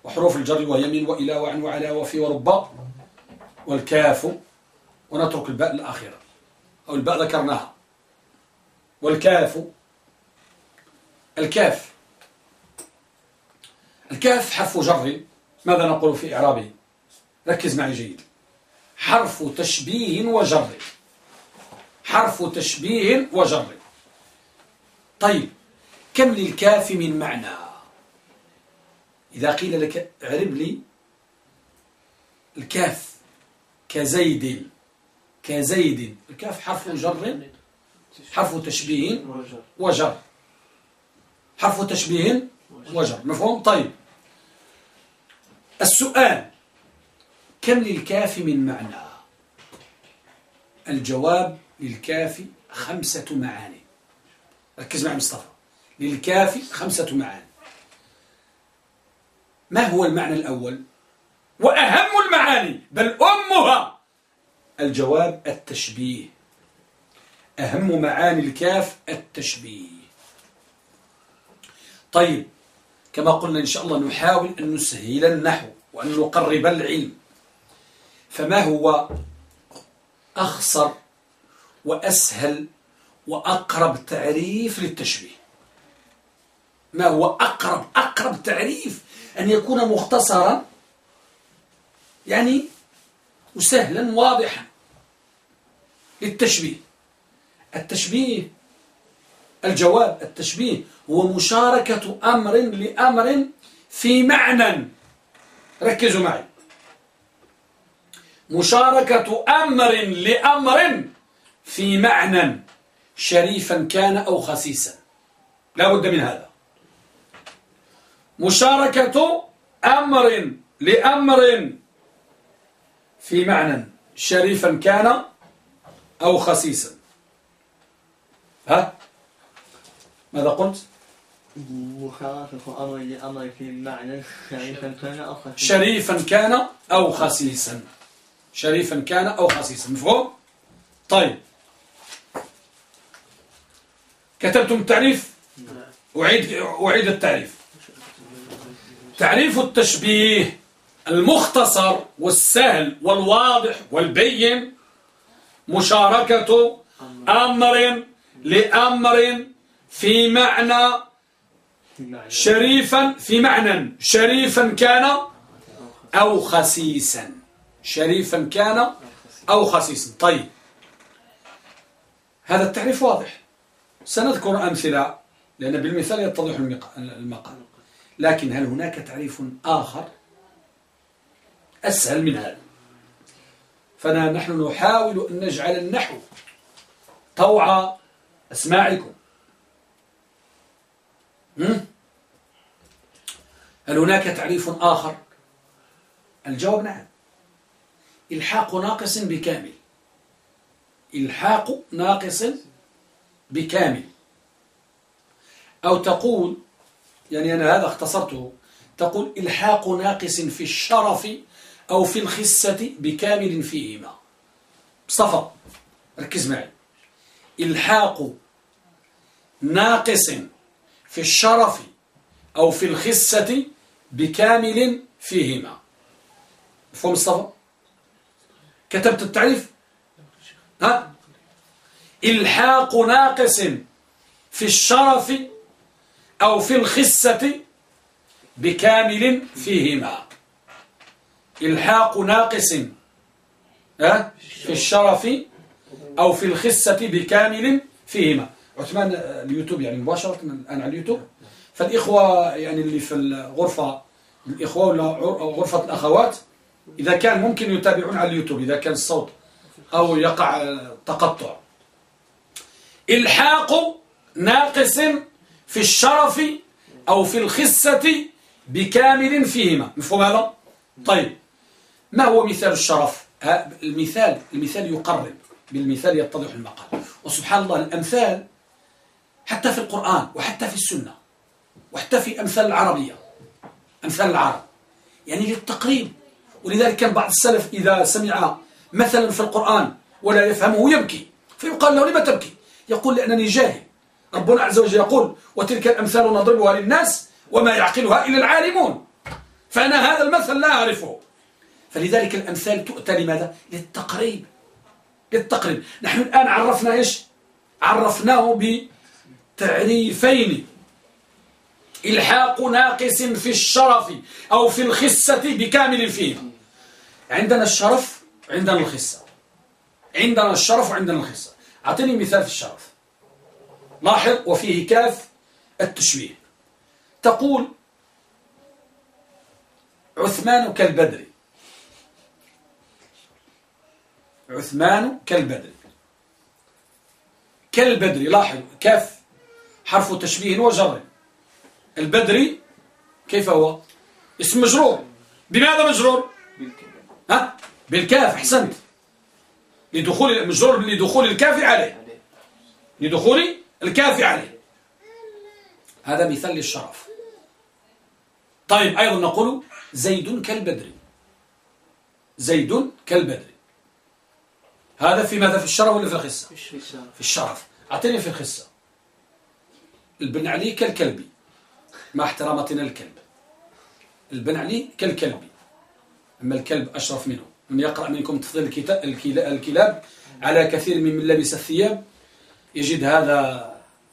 وحروف الجر وهي من وإلى وعن وعلى وفي ورب والكاف ونترك الباء الأخيرة أو الباء ذكرناها. والكاف الكاف. الكاف حرف جر. ماذا نقول في إعرابه؟ ركز معي جيد. حرف تشبيه وجر. حرف تشبيه وجر. طيب كم للكاف من معنى؟ إذا قيل لك اعرب لي الكاف كزيد كزيد. الكاف حرف جر حرف تشبيه وجر. حرف تشبيه وجر. مفهوم؟ طيب. السؤال كم للكاف من معنى؟ الجواب للكاف خمسة معاني. ركز معي مصطفى. للكاف خمسة معاني. ما هو المعنى الأول؟ وأهم المعاني بل أمها. الجواب التشبيه. أهم معاني الكاف التشبيه. طيب كما قلنا إن شاء الله نحاول أن نسهل النحو وأن نقرب العلم. فما هو أخصر وأسهل وأقرب تعريف للتشبيه؟ ما هو أقرب أقرب تعريف أن يكون مختصرا يعني وسهلا واضحا للتشبيه. التشبيه الجواب التشبيه هو مشاركة أمر لأمر في معنى. ركزوا معي. مشاركة أمر لأمر في معنى. شريفا كان أو خسيسا. لا بد من هذا. مشاركة أمر لأمر في معنى شريفا كان أو خسيسا. ها؟ ماذا قلت؟ مخالفة أمر لأمر في معنى شريفا كان أو خسيسا. شريفا كان أو خسيسا. شريفا كان أو خسيسا. مفهوم؟ طيب. كتبتم التعريف؟ أعيد, أعيد التعريف. تعريف التشبيه المختصر والسهل والواضح والبين مشاركة أمر لأمر في معنى شريفا في معنى شريفا كان أو خسيسا. شريفا كان أو خسيسا. طيب. هذا التعريف واضح. سنذكر أمثلة لأن بالمثال يتضح المقال. لكن هل هناك تعريف آخر؟ أسهل من هذا. فنحن نحاول أن نجعل النحو طوع أسماعكم. هل هناك تعريف آخر؟ الجواب نعم. إلحاق ناقص بكامل. إلحاق ناقص بكامل. أو تقول يعني أنا هذا اختصرته. تقول إلحاق ناقص في الشرف أو في الخسة بكامل فيهما. صفا. ركز معي. إلحاق ناقص في الشرف أو في الخسة بكامل فيهما. مفهوم الصفا؟ كتبت التعريف؟ ها؟ إلحاق ناقص في الشرف أو في الخسة بكامل فيهما. إلحاق ناقص في الشرف أو في الخسة بكامل فيهما. عثمان اليوتيوب يعني مباشرة الآن على اليوتيوب. فالإخوة يعني اللي في الغرفة الإخوة ولا غرفة الأخوات إذا كان ممكن يتابعون على اليوتيوب إذا كان الصوت أو يقع تقطع. إلحاق ناقص في الشرف أو في الخسة بكامل فيهما. مفهوم هذا؟ طيب. ما هو مثال الشرف؟ المثال المثال يقرب. بالمثال يتضح المقال. وسبحان الله الأمثال حتى في القرآن وحتى في السنة وحتى في أمثال العربية أمثال العرب يعني للتقريب. ولذلك كان بعض السلف إذا سمع مثلا في القرآن ولا يفهمه يبكي. فيقال له لما تبكي؟ يقول لأنني جاهل. ربنا عز وجل يقول وتلك الأمثال نضربها للناس وما يعقلها إلا العالمون. فأنا هذا المثل لا أعرفه. فلذلك الأمثال تؤتى لماذا؟ للتقريب. للتقريب. نحن الآن عرفنا إيش؟ عرفناه بتعريفين. إلحاق ناقص في الشرف أو في الخسة بكامل فيه. عندنا الشرف عندنا الخسة عندنا الشرف وعندنا الخسة أعطيني مثال في الشرف. لاحظ وفيه كاف التشبيه تقول عثمان كالبدر. عثمان كالبدر. كالبدر لاحظ كاف حرف تشبيه وجر. البدري كيف هو؟ اسم مجرور. بماذا مجرور؟ ها؟ بالكاف أحسنت. لدخول مجرور لدخول الكاف عليه. لدخول الكاف عليه. هذا مثال للشرف. طيب أيضا نقول زيد كالبدر. زيد كالبدر. هذا في ماذا؟ في الشرف ولا في الخسة؟ في الشرف. أعطيني في الخسة. البن علي كالكلب. مع احترامتنا الكلب البن علي كالكلب. أما الكلب أشرف منه. من يقرأ منكم تفضيل الكلاب على كثير من لبس الثياب. يجد هذا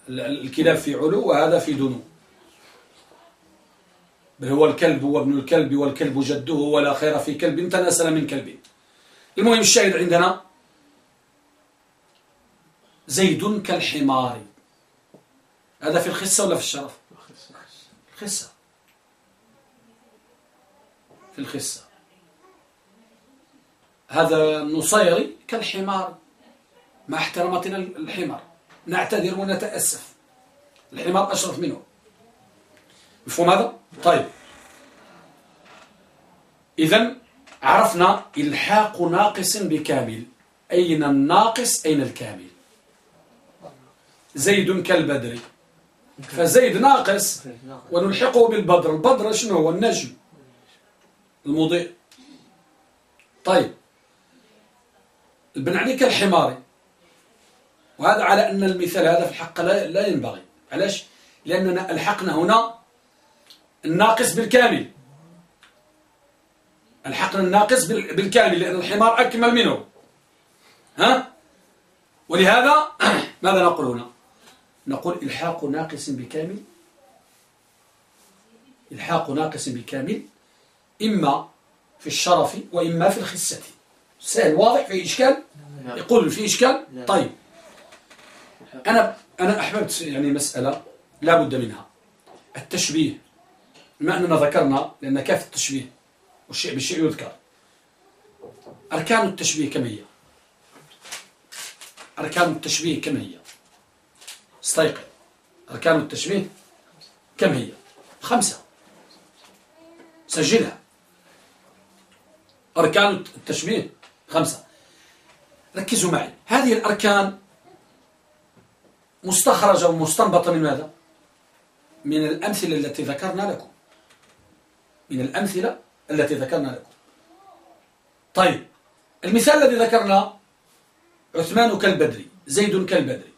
الكلاب في علو وهذا في دنو. بل هو الكلب هو ابن الكلب والكلب جده ولا خير في كلب تنأسل من كلب. المهم الشاهد عندنا زيد كالحمار. هذا في الخسة ولا في الشرف؟ الخسة في الخسة هذا النصيري كالحمار. مع احترامتنا الحمار. نعتذر ونتأسف. الحمار أشرف منه. مفهوم هذا؟ طيب. إذا عرفنا إلحاق ناقص بكامل. أين الناقص؟ أين الكامل؟ زيد كالبدر. فزيد ناقص ونلحقه بالبدر. البدر شنو هو؟ النجم. المضيء. طيب. البن علي كالحمار وهذا على أن المثال هذا في الحق لا ينبغي. علاش؟ لأننا ألحقنا هنا الناقص بالكامل. ألحقنا الناقص بالكامل لأن الحمار أكمل منه. ها؟ ولهذا ماذا نقول هنا؟ نقول إلحاق ناقص بكامل. إلحاق ناقص بكامل إما في الشرف وإما في الخسة. سهل واضح؟ في إشكال. يقول في إشكال. طيب. أنا أنا أحببت يعني مسألة لا بد منها. التشبيه. بما أننا ذكرنا لأن كاف التشبيه؟ والشيء بالشيء يذكر. أركان التشبيه كم هي؟ أركان التشبيه كم هي؟ استيقظ. أركان التشبيه كم هي؟ خمسة. سجلها. أركان التشبيه خمسة. ركزوا معي. هذه الأركان مستخرجة ومستنبطة من ماذا؟ من الأمثلة التي ذكرنا لكم. من الأمثلة التي ذكرنا لكم. طيب المثال الذي ذكرنا عثمان كالبدري زيد كالبدري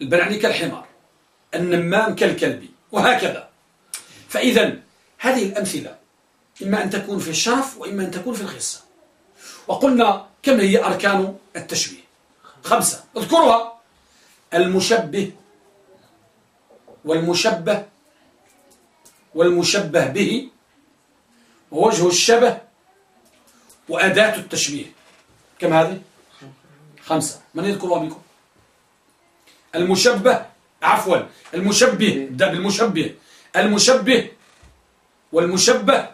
البنعني كالحمار النمام كالكلب وهكذا. فإذا هذه الأمثلة إما أن تكون في الشرف وإما أن تكون في الخصة. وقلنا كم هي أركان التشبيه؟ خمسة. اذكرها. المشبه والمشبه والمشبه به ووجه الشبه وأداة التشبيه. كم هذه؟ خمسة. من يذكرها منكم؟ المشبه عفوا المشبه ده بالمشبه المشبه. والمشبه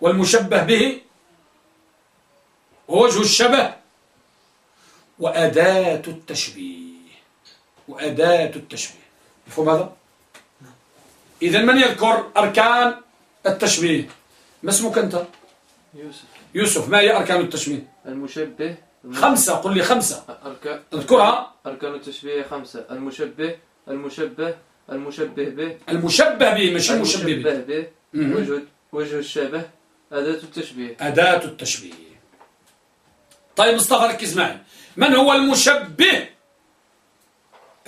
والمشبه به ووجه الشبه. وأداة التشبيه. وأداة التشبيه. مفهوم هذا؟ إذا من يذكر أركان التشبيه؟ ما اسمك أنت؟ يوسف. يوسف. ما هي أركان التشبيه؟ المشبه. خمسة. قل لي خمسة. أركان. اذكرها. أركان التشبيه خمسة. المشبه المشبه المشبه به. المشبه به. مش المشبه به. المشبه به. وجه وجه الشبه. أداة التشبيه. أداة التشبيه. طيب مصطفى ركز معي. من هو المشبه؟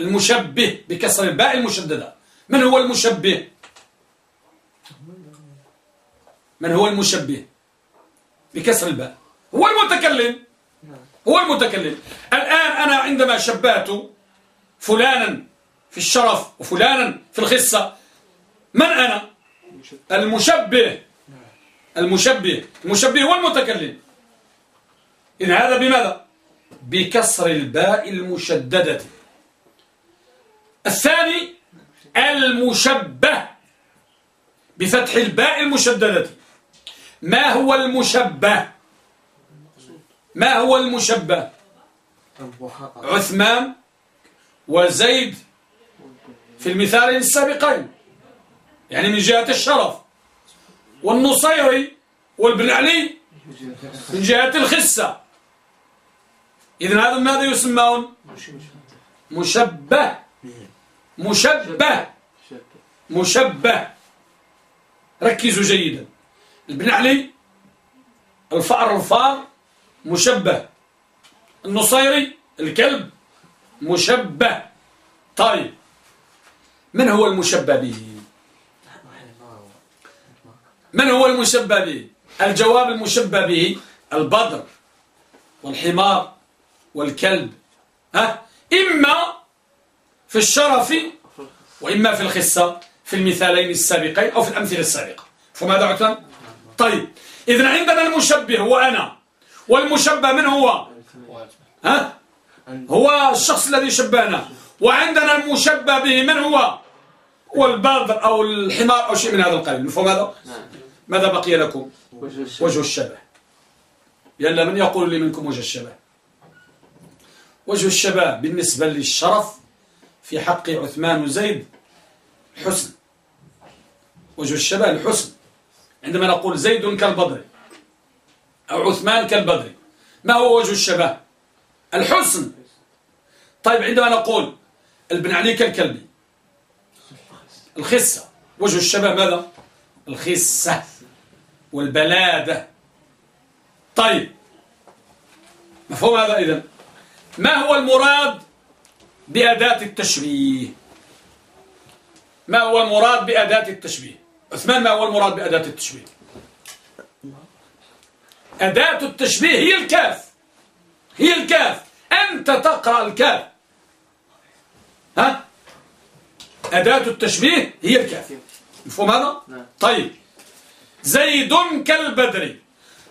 المشبه بكسر الباء المشددة. من هو المشبه؟ من هو المشبه بكسر الباء؟ هو المتكلم. هو المتكلم. الآن أنا عندما شبهت فلانا في الشرف وفلانا في الخصة من أنا؟ المشبه. المشبه. المشبه هو المتكلم. إذن هذا بماذا؟ بكسر الباء المشددة. الثاني المشبه بفتح الباء المشددة. ما هو المشبه؟ ما هو المشبه؟ عثمان وزيد في المثالين السابقين يعني من جهة الشرف والنصيري والبن علي من جهة الخسة. إذن هذا ماذا يسمون؟ مشبه. مشبه. شبه مشبه. ركزوا جيدا. البن علي الفأر الفار مشبه. النصيري الكلب مشبه. طيب. من هو المشبه به؟ من هو المشبه به؟ الجواب المشبه به البدر والحمار. والكلب ها إما في الشرف وإما في الخصة في المثالين السابقين أو في الأمثلة السابقة فماذا عثمان؟ طيب إذن عندنا المشبه هو أنا والمشبه من هو؟ ها؟ هو الشخص الذي شبهنا وعندنا المشبه به من هو؟ هو البادر أو الحمار أو شيء من هذا القبيل مفهوم هذا؟ ماذا بقي لكم؟ وجه الشبه وجه الشبه يلا من يقول لي منكم وجه الشبه وجه الشبه بالنسبة للشرف في حق عثمان وزيد حسن. وجه الشبه الحسن. عندما نقول زيد كالبدر أو عثمان كالبدر ما هو وجه الشبه الحسن. طيب عندما نقول البن علي كالكلبي الخسة. وجه الشبه ماذا؟ الخسة والبلادة. طيب مفهوم هذا إذن؟ ما هو المراد بأداة التشبيه؟ ما هو المراد بأداة التشبيه؟ عثمان ما هو المراد بأداة التشبيه؟ أداة التشبيه هي الكاف هي الكاف. أنت تقرأ الكاف. ها؟ أداة التشبيه هي الكاف. مفهوم هذا؟ نعم. طيب. زيد كالبدر.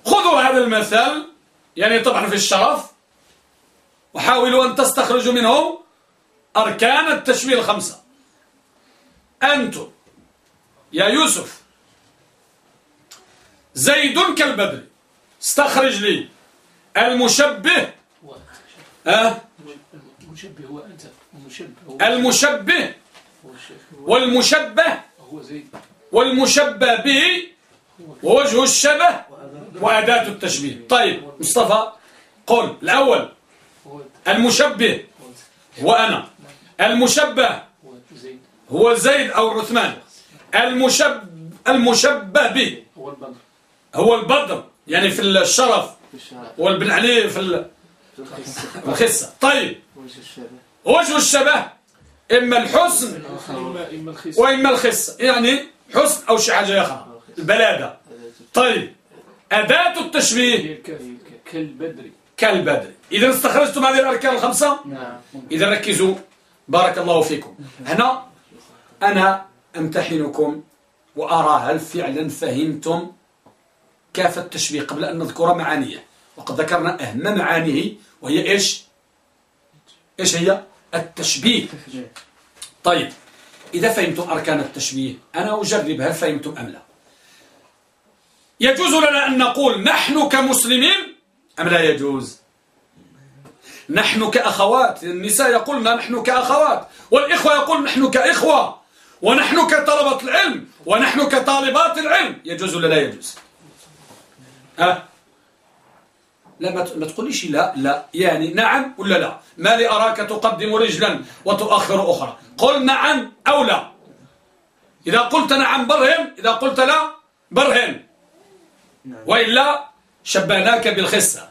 خذوا هذا المثال يعني طبعا في الشرف. وحاولوا أن تستخرجوا منه أركان التشبيه الخمسة. أنتم يا يوسف زيد كالبدر استخرج لي المشبه. أه؟ المشبه هو أنت المشبه والمشبه. هو زيد. والمشبه به ووجه الشبه وأداة التشبيه. طيب مصطفى قل الأول. المشبه هو أنا المشبه هو زيد أو عثمان. المشب المشبه به هو البدر هو البدر يعني في الشرف والبن عليه في ال- في الخسة طيب. وجه الشبه إما الحسن وإما الخسة يعني حسن أو شي حاجة أخرى البلادة. طيب. أداة التشبيه. هي ك- ك- كالبدر. كالبدر. إذا استخرجتم هذه الأركان الخمسة نعم إذا ركزوا. بارك الله فيكم. هنا أنا أمتحنكم وأرى هل فعلا فهمتم كافة التشبيه قبل أن نذكر معانيه. وقد ذكرنا أهم معانيه وهي إيش؟ إيش هي؟ التشبيه. طيب إذا فهمتم أركان التشبيه أنا أجرب هل فهمتم أم لا. يجوز لنا أن نقول نحن كمسلمين أم لا يجوز؟ نحن كأخوات. النساء يقولن نحن كأخوات والإخوة يقول نحن كإخوة. ونحن كطلبة العلم ونحن كطالبات العلم. يجوز ولا لا يجوز؟ ها؟ لا ما تقوليش لا لا. يعني نعم ولا لا؟ ما لي أراك تقدم رجلا وتؤخر أخرى؟ قل نعم أو لا. إذا قلت نعم برهن إذا قلت لا برهن. نعم. وإلا شبهناك بالخسة.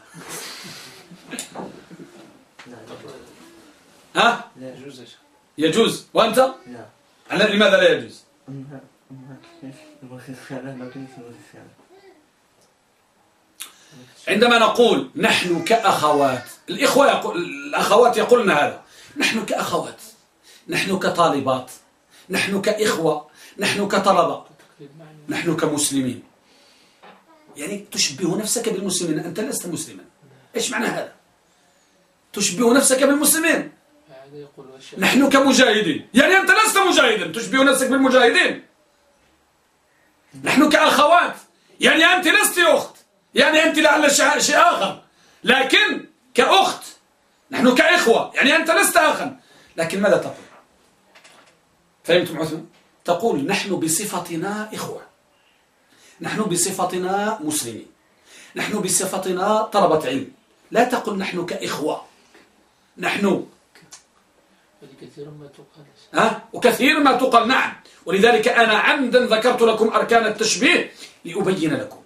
ها? لا يجوز. يا. شيخ. يجوز؟ وأنت لا على لماذا لا يجوز عندما نقول نحن كأخوات الإخوة يقول الأخوات يقولن هذا. نحن كأخوات نحن كطالبات نحن كإخوة نحن كطلبة نحن كمسلمين. يعني تشبه نفسك بالمسلمين. أنت لست مسلما. إيش معنى هذا؟ تشبه نفسك بالمسلمين. نحن كمجاهدين. يعني أنت لست مجاهدا. تشبه نفسك بالمجاهدين. نحن كأخوات. يعني أنت لست أخت. يعني أنت لعل شيء آخر. لكن كأخت. نحن كإخوة. يعني أنت لست أخا. لكن ماذا تقول؟ فهمتم عثمان؟ تقول نحن بصفتنا إخوة. نحن بصفتنا مسلمين. نحن بصفتنا طلبة علم. لا تقل نحن كإخوة. نحن كثيرا ما تقال. ها؟ وكثير ما تقال نعم. ولذلك أنا عمدا ذكرت لكم أركان التشبيه لأبين لكم.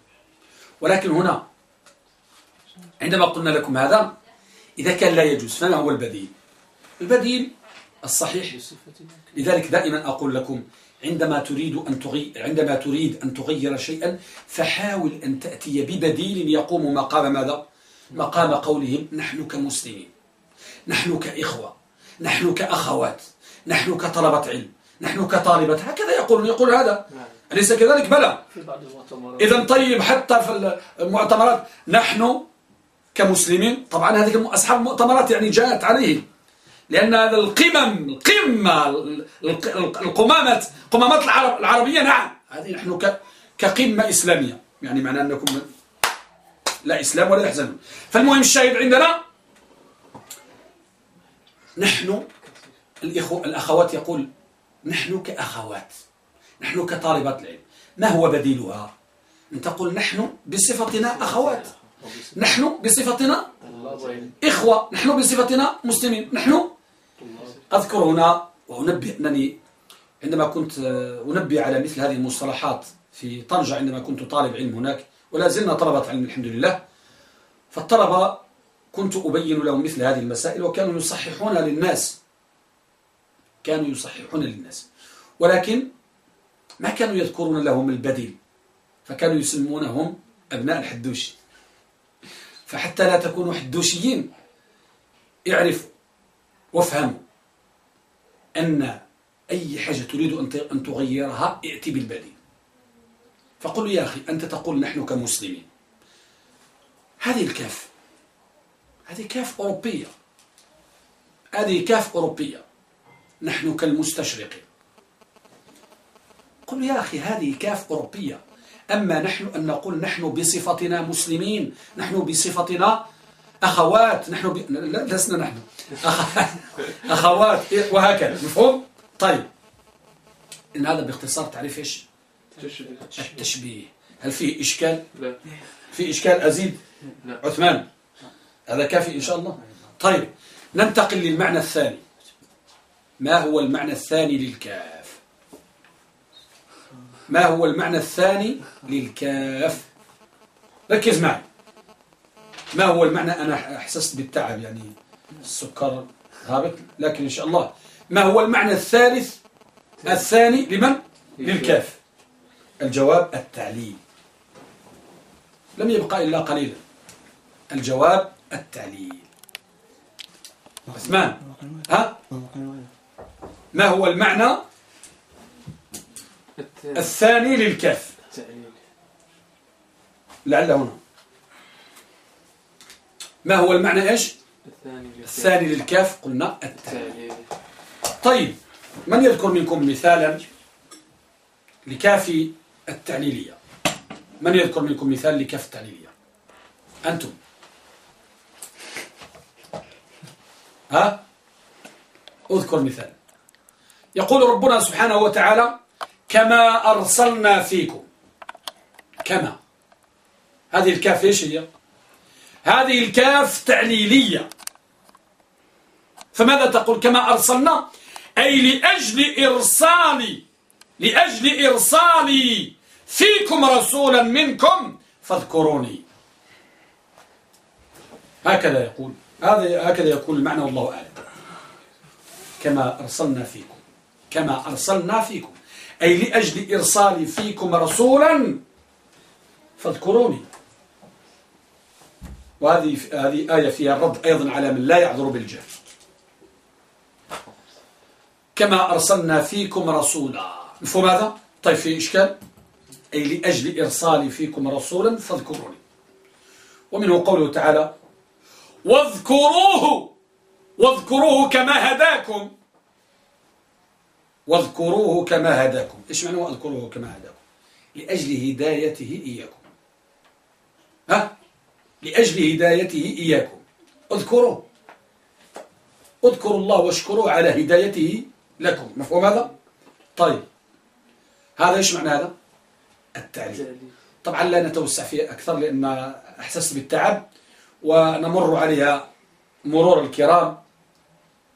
ولكن هنا عندما قلنا لكم هذا إذا كان لا يجوز فما هو البديل؟ البديل الصحيح. لذلك دائما أقول لكم عندما تريد أن تغير عندما تريد أن تغير شيئا فحاول أن تأتي ببديل يقوم مقام ماذا؟ مقام قولهم نحن كمسلمين نحن كإخوة نحن كأخوات نحن كطلبة علم نحن كطالبات هكذا يقولون يقول هذا. نعم. أليس كذلك؟ بلى. إذا طيب حتى في المؤتمرات. نحن كمسلمين طبعا هذه أصحاب المؤتمرات يعني جاءت عليهم. لأن هذا القمم القمة ال- ال- القمامة قمامات العرب العربية نعم. هذه نحن كقمة إسلامية. يعني معنى أنكم لا إسلام ولا يحزنون. فالمهم الشاهد عندنا نحن الإخوة الأخوات يقول نحن كأخوات نحن كطالبات العلم. ما هو بديلها؟ أن تقول نحن بصفتنا أخوات. نحن بصفتنا إخوة. نحن بصفتنا مسلمين. نحن أذكر هنا وأنبه أنني عندما كنت أنبه على مثل هذه المصطلحات في طنجة عندما كنت طالب علم هناك ولا زلنا طلبة علم الحمد لله. فالطلبة كنت أبين لهم مثل هذه المسائل وكانوا يصححونها للناس. كانوا يصححون للناس. ولكن ما كانوا يذكرون لهم البديل فكانوا يسمونهم أبناء الحدوشي. فحتى لا تكونوا حدوشيين اعرفوا وافهموا أن أي حاجة تريد أن تغيرها ائتي بالبديل. فقل يا أخي أنت تقول نحن كمسلمين. هذه الكاف هذه كاف أوروبية. هذه كاف أوروبية. نحن كالمستشرقين. قل يا أخي هذه كاف أوروبية. أما نحن أن نقول نحن بصفتنا مسلمين نحن بصفتنا أخوات نحن ب... لسنا نحن. أخ... أخوات. وهكذا. مفهوم؟ طيب. إن هذا باختصار تعريف إيش؟ التشبيه. هل فيه إشكال؟ لا. في إشكال أزيد؟ لا. عثمان. هذا كافي إن شاء الله. طيب ننتقل للمعنى الثاني. ما هو المعنى الثاني للكاف؟ ما هو المعنى الثاني للكاف؟ ركز معي. ما هو المعنى؟ أنا أحسست بالتعب يعني السكر هابط لكن إن شاء الله. ما هو المعنى الثالث؟ الثاني لمن؟ للكاف. الجواب التعليل. لم يبقى إلا قليلا. الجواب التعليل عثمان ها؟ ما هو المعنى؟ الثاني للكاف. التعليل لعل هنا. ما هو المعنى إيش؟ الثاني للكاف. قلنا التعليل التعليل. طيب من يذكر منكم مثالا لكاف التعليلية؟ من يذكر منكم مثال لكاف التعليلية؟ أنتم. ها؟ أذكر مثال. يقول ربنا سبحانه وتعالى كما أرسلنا فيكم. كما. هذه الكاف إيش هي؟ هذه الكاف تعليلية. فماذا تقول؟ كما أرسلنا. أي لأجل إرسالي. لأجل إرسالي. فيكم رسولا منكم فاذكروني. هكذا يقول. هذا هكذا يقول المعنى والله أعلم. كما أرسلنا فيكم. كما أرسلنا فيكم. أي لأجل إرسالي فيكم رسولا فاذكروني. وهذه هذه آية فيها الرد أيضا على من لا يعذر بالجهل. كما أرسلنا فيكم رسولا. مفهوم هذا؟ طيب في إشكال؟ أي لأجل إرسالي فيكم رسولا فاذكروني. ومنه قوله تعالى واذكروه واذكروه كما هداكم. واذكروه كما هداكم. إيش معنى واذكروه كما هداكم؟ لأجل هدايته إياكم. ها؟ لأجل هدايته إياكم. اذكروه. اذكروا الله واشكروا على هدايته لكم. مفهوم هذا؟ طيب. هذا إيش معنى هذا؟ التعليل طبعا لا نتوسع فيه أكثر لأن أحسست بالتعب. ونمر عليها مرور الكرام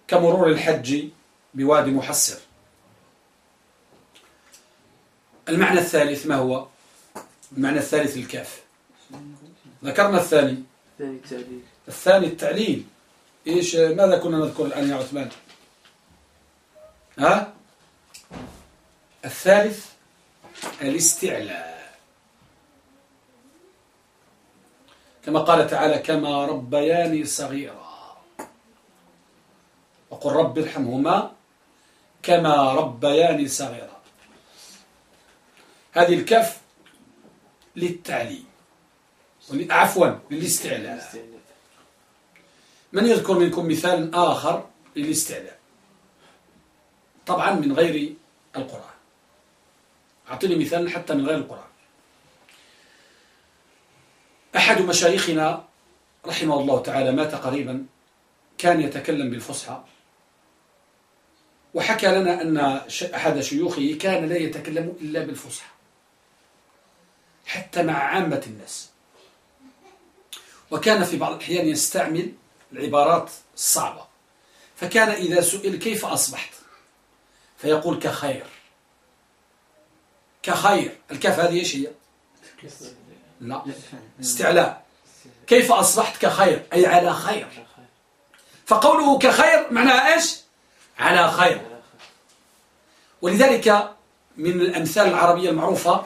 كمرور الحج بوادي محسر المعنى الثالث ما هو؟ المعنى الثالث الكاف. ذكرنا الثاني. الثاني التعليل. إيش؟ ماذا كنا نذكر الآن يا عثمان؟ ها؟ الثالث الاستعلاء. كما قال تعالى كما ربياني صغيرا. وقل رب ارحمهما كما ربياني صغيرا. هذه الكف للتعليم. عفوا للاستعلاء. من يذكر منكم مثال آخر للاستعلاء؟ طبعا من غير القرآن. أعطيني مثال حتى من غير القرآن. أحد مشايخنا رحمه الله تعالى مات قريبا كان يتكلم بالفصحى. وحكى لنا أن أحد شيوخه كان لا يتكلم إلا بالفصحى حتى مع عامة الناس. وكان في بعض الأحيان يستعمل العبارات الصعبة. فكان إذا سئل كيف أصبحت؟ فيقول كخير. كخير. الكاف هذه إيش هي؟ لا. استعلاء. كيف أصبحت كخير؟ أي على خير. فقوله كخير معناها إيش؟ على خير. ولذلك من الأمثال العربية المعروفة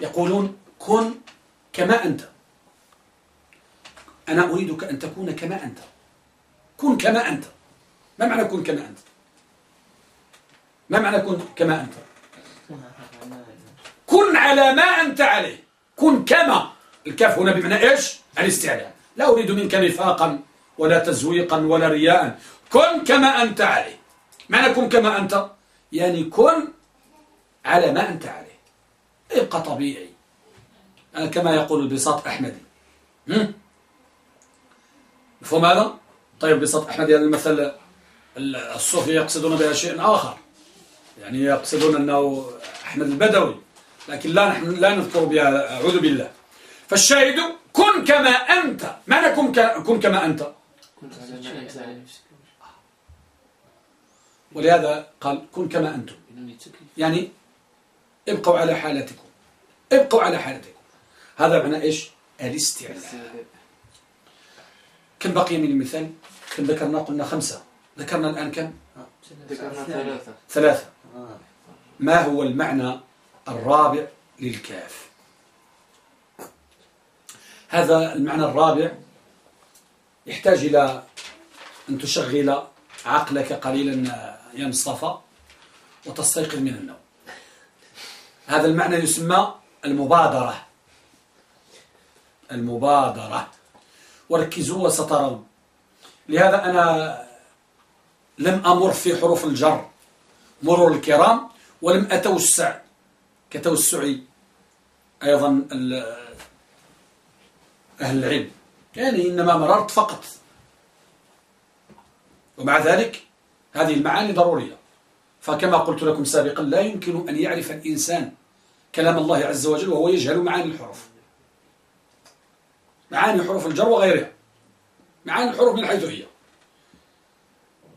يقولون كن كما أنت. أنا أريدك أن تكون كما أنت. كن كما أنت. ما معنى كن كما أنت؟ ما معنى كن كما أنت؟ كن على ما أنت عليه. كن كما. الكاف هنا بمعنى إيش؟ الاستعلاء لا أريد منك نفاقا ولا تزويقا ولا رياء. كن كما أنت عليه. معنى كن كما أنت؟ يعني كن على ما أنت عليه. ابقى طبيعي. كما يقول البساط أحمدي؟ مفهوم هذا؟ طيب بساط أحمدي هذا المثل الصوفي يقصدون بها شيء آخر. يعني يقصدون أنه أحمد البدوي. لكن لا نحن لا نذكر بها أعوذ بالله. فالشاهد كن كما أنت. معنى كن, كن كما أنت. ولهذا قال كن كما أنتم. يعني ابقوا على حالتكم. ابقوا على حالتكم. هذا معنى إيش؟ الاستعلاء. كم بقي من المثال؟ كم ذكرنا؟ قلنا خمسة. ذكرنا الآن كم؟ ذكرنا ثلاثة. ثلاثة. ما هو المعنى الرابع للكاف. هذا المعنى الرابع. يحتاج إلى أن تشغل عقلك قليلا يا مصطفى وتستيقظ من النوم. هذا المعنى يسمى المبادرة. المبادرة. وركزوا وسترون. لهذا أنا لم أمر في حروف الجر. مرور الكرام. ولم أتوسع. كتوسع أيضا أهل العلم. يعني إنما مررت فقط. ومع ذلك هذه المعاني ضرورية. فكما قلت لكم سابقا لا يمكن أن يعرف الإنسان كلام الله عز وجل وهو يجهل معاني الحروف. معاني حروف الجر وغيرها. معاني الحروف من حيث هي.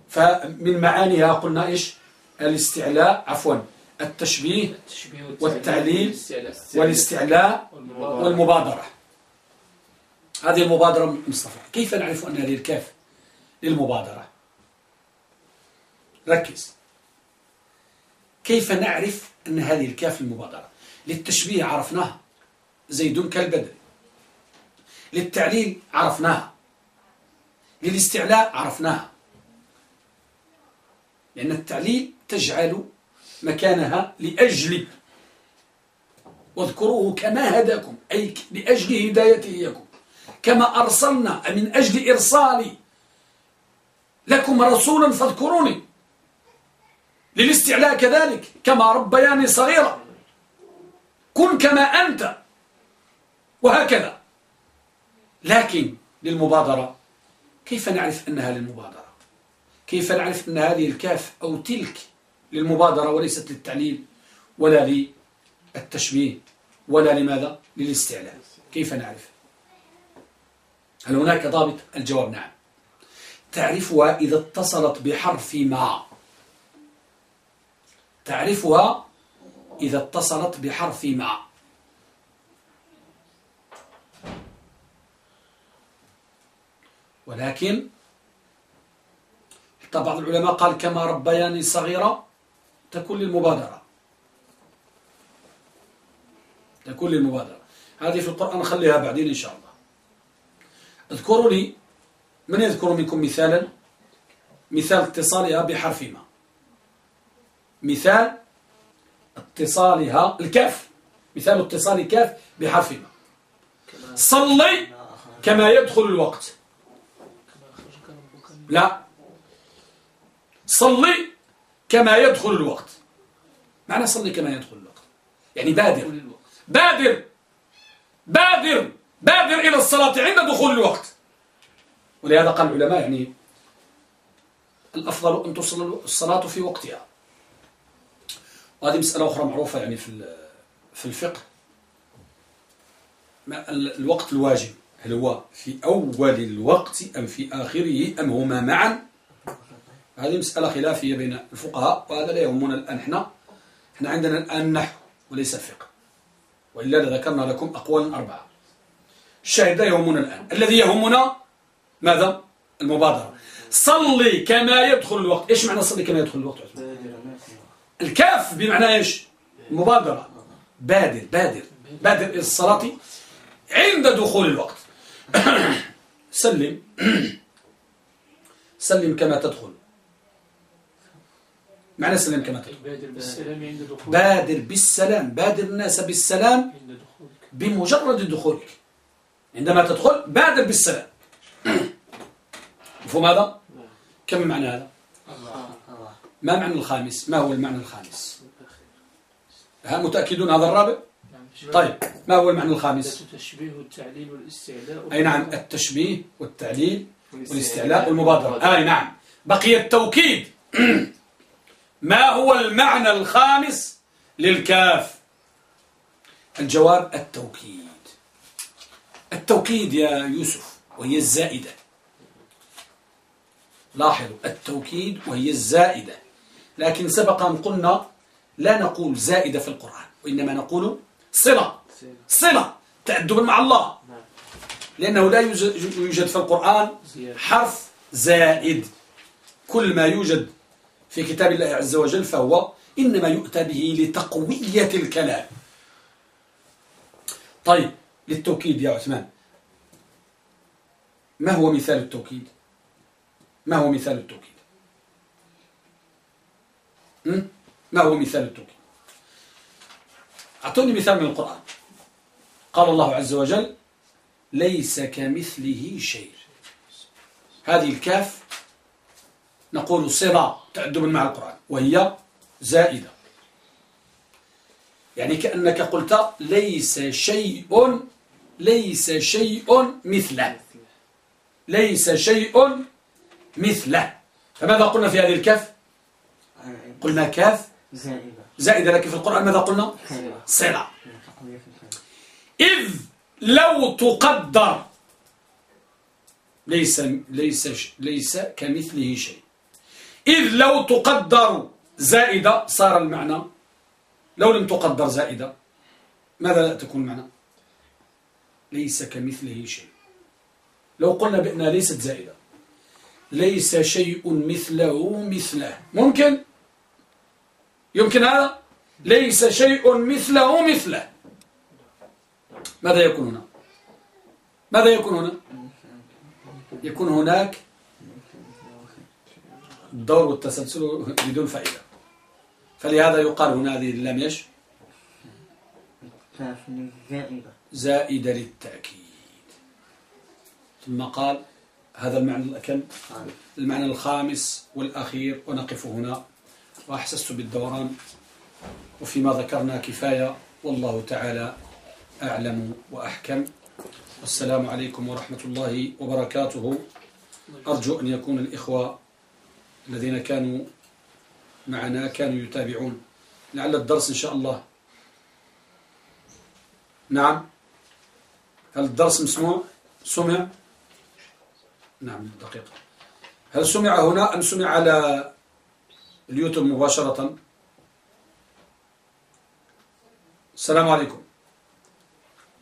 فمن معانيها قلنا إيش؟ الاستعلاء عفوا. التشبيه والتعليل والاستعلاء والمبادرة. هذه المبادرة مصطفى. كيف نعرف أن هذه الكاف للمبادرة. ركز. كيف نعرف أن هذه الكاف للمبادرة للتشبيه عرفناها. زيد كالبدر للتعليل عرفناها. للاستعلاء عرفناها. لأن التعليل تجعل مكانها لأجل واذكروه كما هداكم أي لأجل هدايته إياكم. كما أرسلنا من أجل إرسالي لكم رسولا فاذكروني. للاستعلاء كذلك كما ربياني صغيرا. كن كما أنت. وهكذا. لكن للمبادرة كيف نعرف أنها للمبادرة؟ كيف نعرف أن هذه الكاف أو تلك للمبادرة وليست للتعليل ولا للتشبيه ولا لماذا؟ للاستعلاء كيف نعرف؟ هل هناك ضابط؟ الجواب نعم. تعرفها إذا اتصلت بحرف ما. تعرفها إذا اتصلت بحرف ما. ولكن حتى بعض العلماء قال كما ربياني صغيرة تكون للمبادرة. تكون للمبادرة. هذه في القرآن خليها بعدين إن شاء الله. اذكروا لي من يذكر منكم مثالا؟ مثال اتصالها بحرف ما. مثال اتصالها الكاف. مثال اتصال كاف بحرف ما. صلي كما يدخل الوقت. لا. صلي كما يدخل الوقت. معنى صلي كما يدخل الوقت. يعني بادر. بادر. بادر. بادر إلى الصلاة عند دخول الوقت. ولهذا قال العلماء يعني الأفضل أن تصل الصلاة في وقتها. وهذه مسألة أخرى معروفة يعني في في الفقه. الوقت الواجب هل هو في أول الوقت أم في آخره أم هما معا؟ هذه مسألة خلافية بين الفقهاء وهذا لا يهمنا الآن. إحنا إحنا عندنا الآن نحو وليس الفقه وإلا لذكرنا لكم أقوال أربعة. الشاهد لا يهمنا الآن. الذي يهمنا ماذا؟ المبادرة. صلي كما يدخل الوقت. إيش معنى صلي كما يدخل الوقت؟ الكاف بمعنى إيش؟ المبادرة. بادر بادر. بادر إلى الصلاة عند دخول الوقت. سلم. سلم كما تدخل. معنى سلم كما تدخل بادر بالسلام بادر بالسلام بادر الناس بالسلام بمجرد دخولك. عندما تدخل بادر بالسلام. مفهوم هذا؟ كم معنى هذا؟ ما معنى الخامس؟ ما هو المعنى الخامس؟ ها متأكدون هذا الرابع؟ طيب ما هو المعنى الخامس؟ تشبيه التعليل والاستعلاء. أي نعم التشبيه والتعليل والاستعلاء والمبادرة. أي نعم. بقي التوكيد. ما هو المعنى الخامس للكاف؟ الجواب التوكيد. التوكيد يا يوسف وهي الزائدة. لاحظوا التوكيد وهي الزائدة. لكن سبق أن قلنا لا نقول زائدة في القرآن وإنما نقول صلة. صلة تأدبا مع الله. لأنه لا يوجد في القرآن حرف زائد. كل ما يوجد في كتاب الله عز وجل فهو إنما يؤتى به لتقوية الكلام. طيب للتوكيد يا عثمان. ما هو مثال التوكيد؟ ما هو مثال التوكيد؟ ما هو مثال التوكيد؟ أعطوني مثال من القرآن. قال الله عز وجل ليس كمثله شيء. هذه الكاف نقول صلة تأدب مع القرآن وهي زائدة. يعني كأنك قلت ليس شيء ليس شيء مثله. ليس شيء مثله. فماذا قلنا في هذه الكاف؟ قلنا كاف زائدة. زائدة. لكن في القرآن ماذا قلنا؟ صلة. إذ لو تقدر ليس ليس ليس كمثله شيء. إذ لو تقدر زائدة صار المعنى. لو لم تقدر زائدة ماذا تكون المعنى؟ ليس كمثله شيء. لو قلنا بأنها ليست زائدة ليس شيء مثله مثله. ممكن؟ يمكن هذا؟ ليس شيء مثله مثله. ماذا يكون هنا؟ ماذا يكون هنا؟ يكون هناك الدور والتسلسل بدون فائدة. فلهذا يقال هنا هذه اللام إيش زائدة. زائدة للتأكيد. ثم قال هذا المعنى كم؟ المعنى الخامس والأخير ونقف هنا. وأحسست بالدوران. وفيما ذكرنا كفاية والله تعالى أعلم وأحكم. والسلام عليكم ورحمة الله وبركاته. أرجو أن يكون الإخوة الذين كانوا معنا كانوا يتابعون. لعل الدرس إن شاء الله. نعم. هل الدرس مسموع؟ سمع؟ نعم دقيقة. هل سمع هنا أم سمع على اليوتيوب مباشرة؟ السلام عليكم.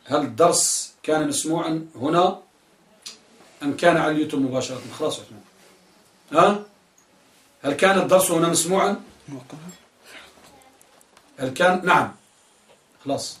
هل الدرس كان مسموعا هنا أم كان على اليوتيوب مباشرة؟ خلاص عثمان. ها؟ هل كان الدرس هنا مسموعا؟ هل كان؟ نعم. خلاص.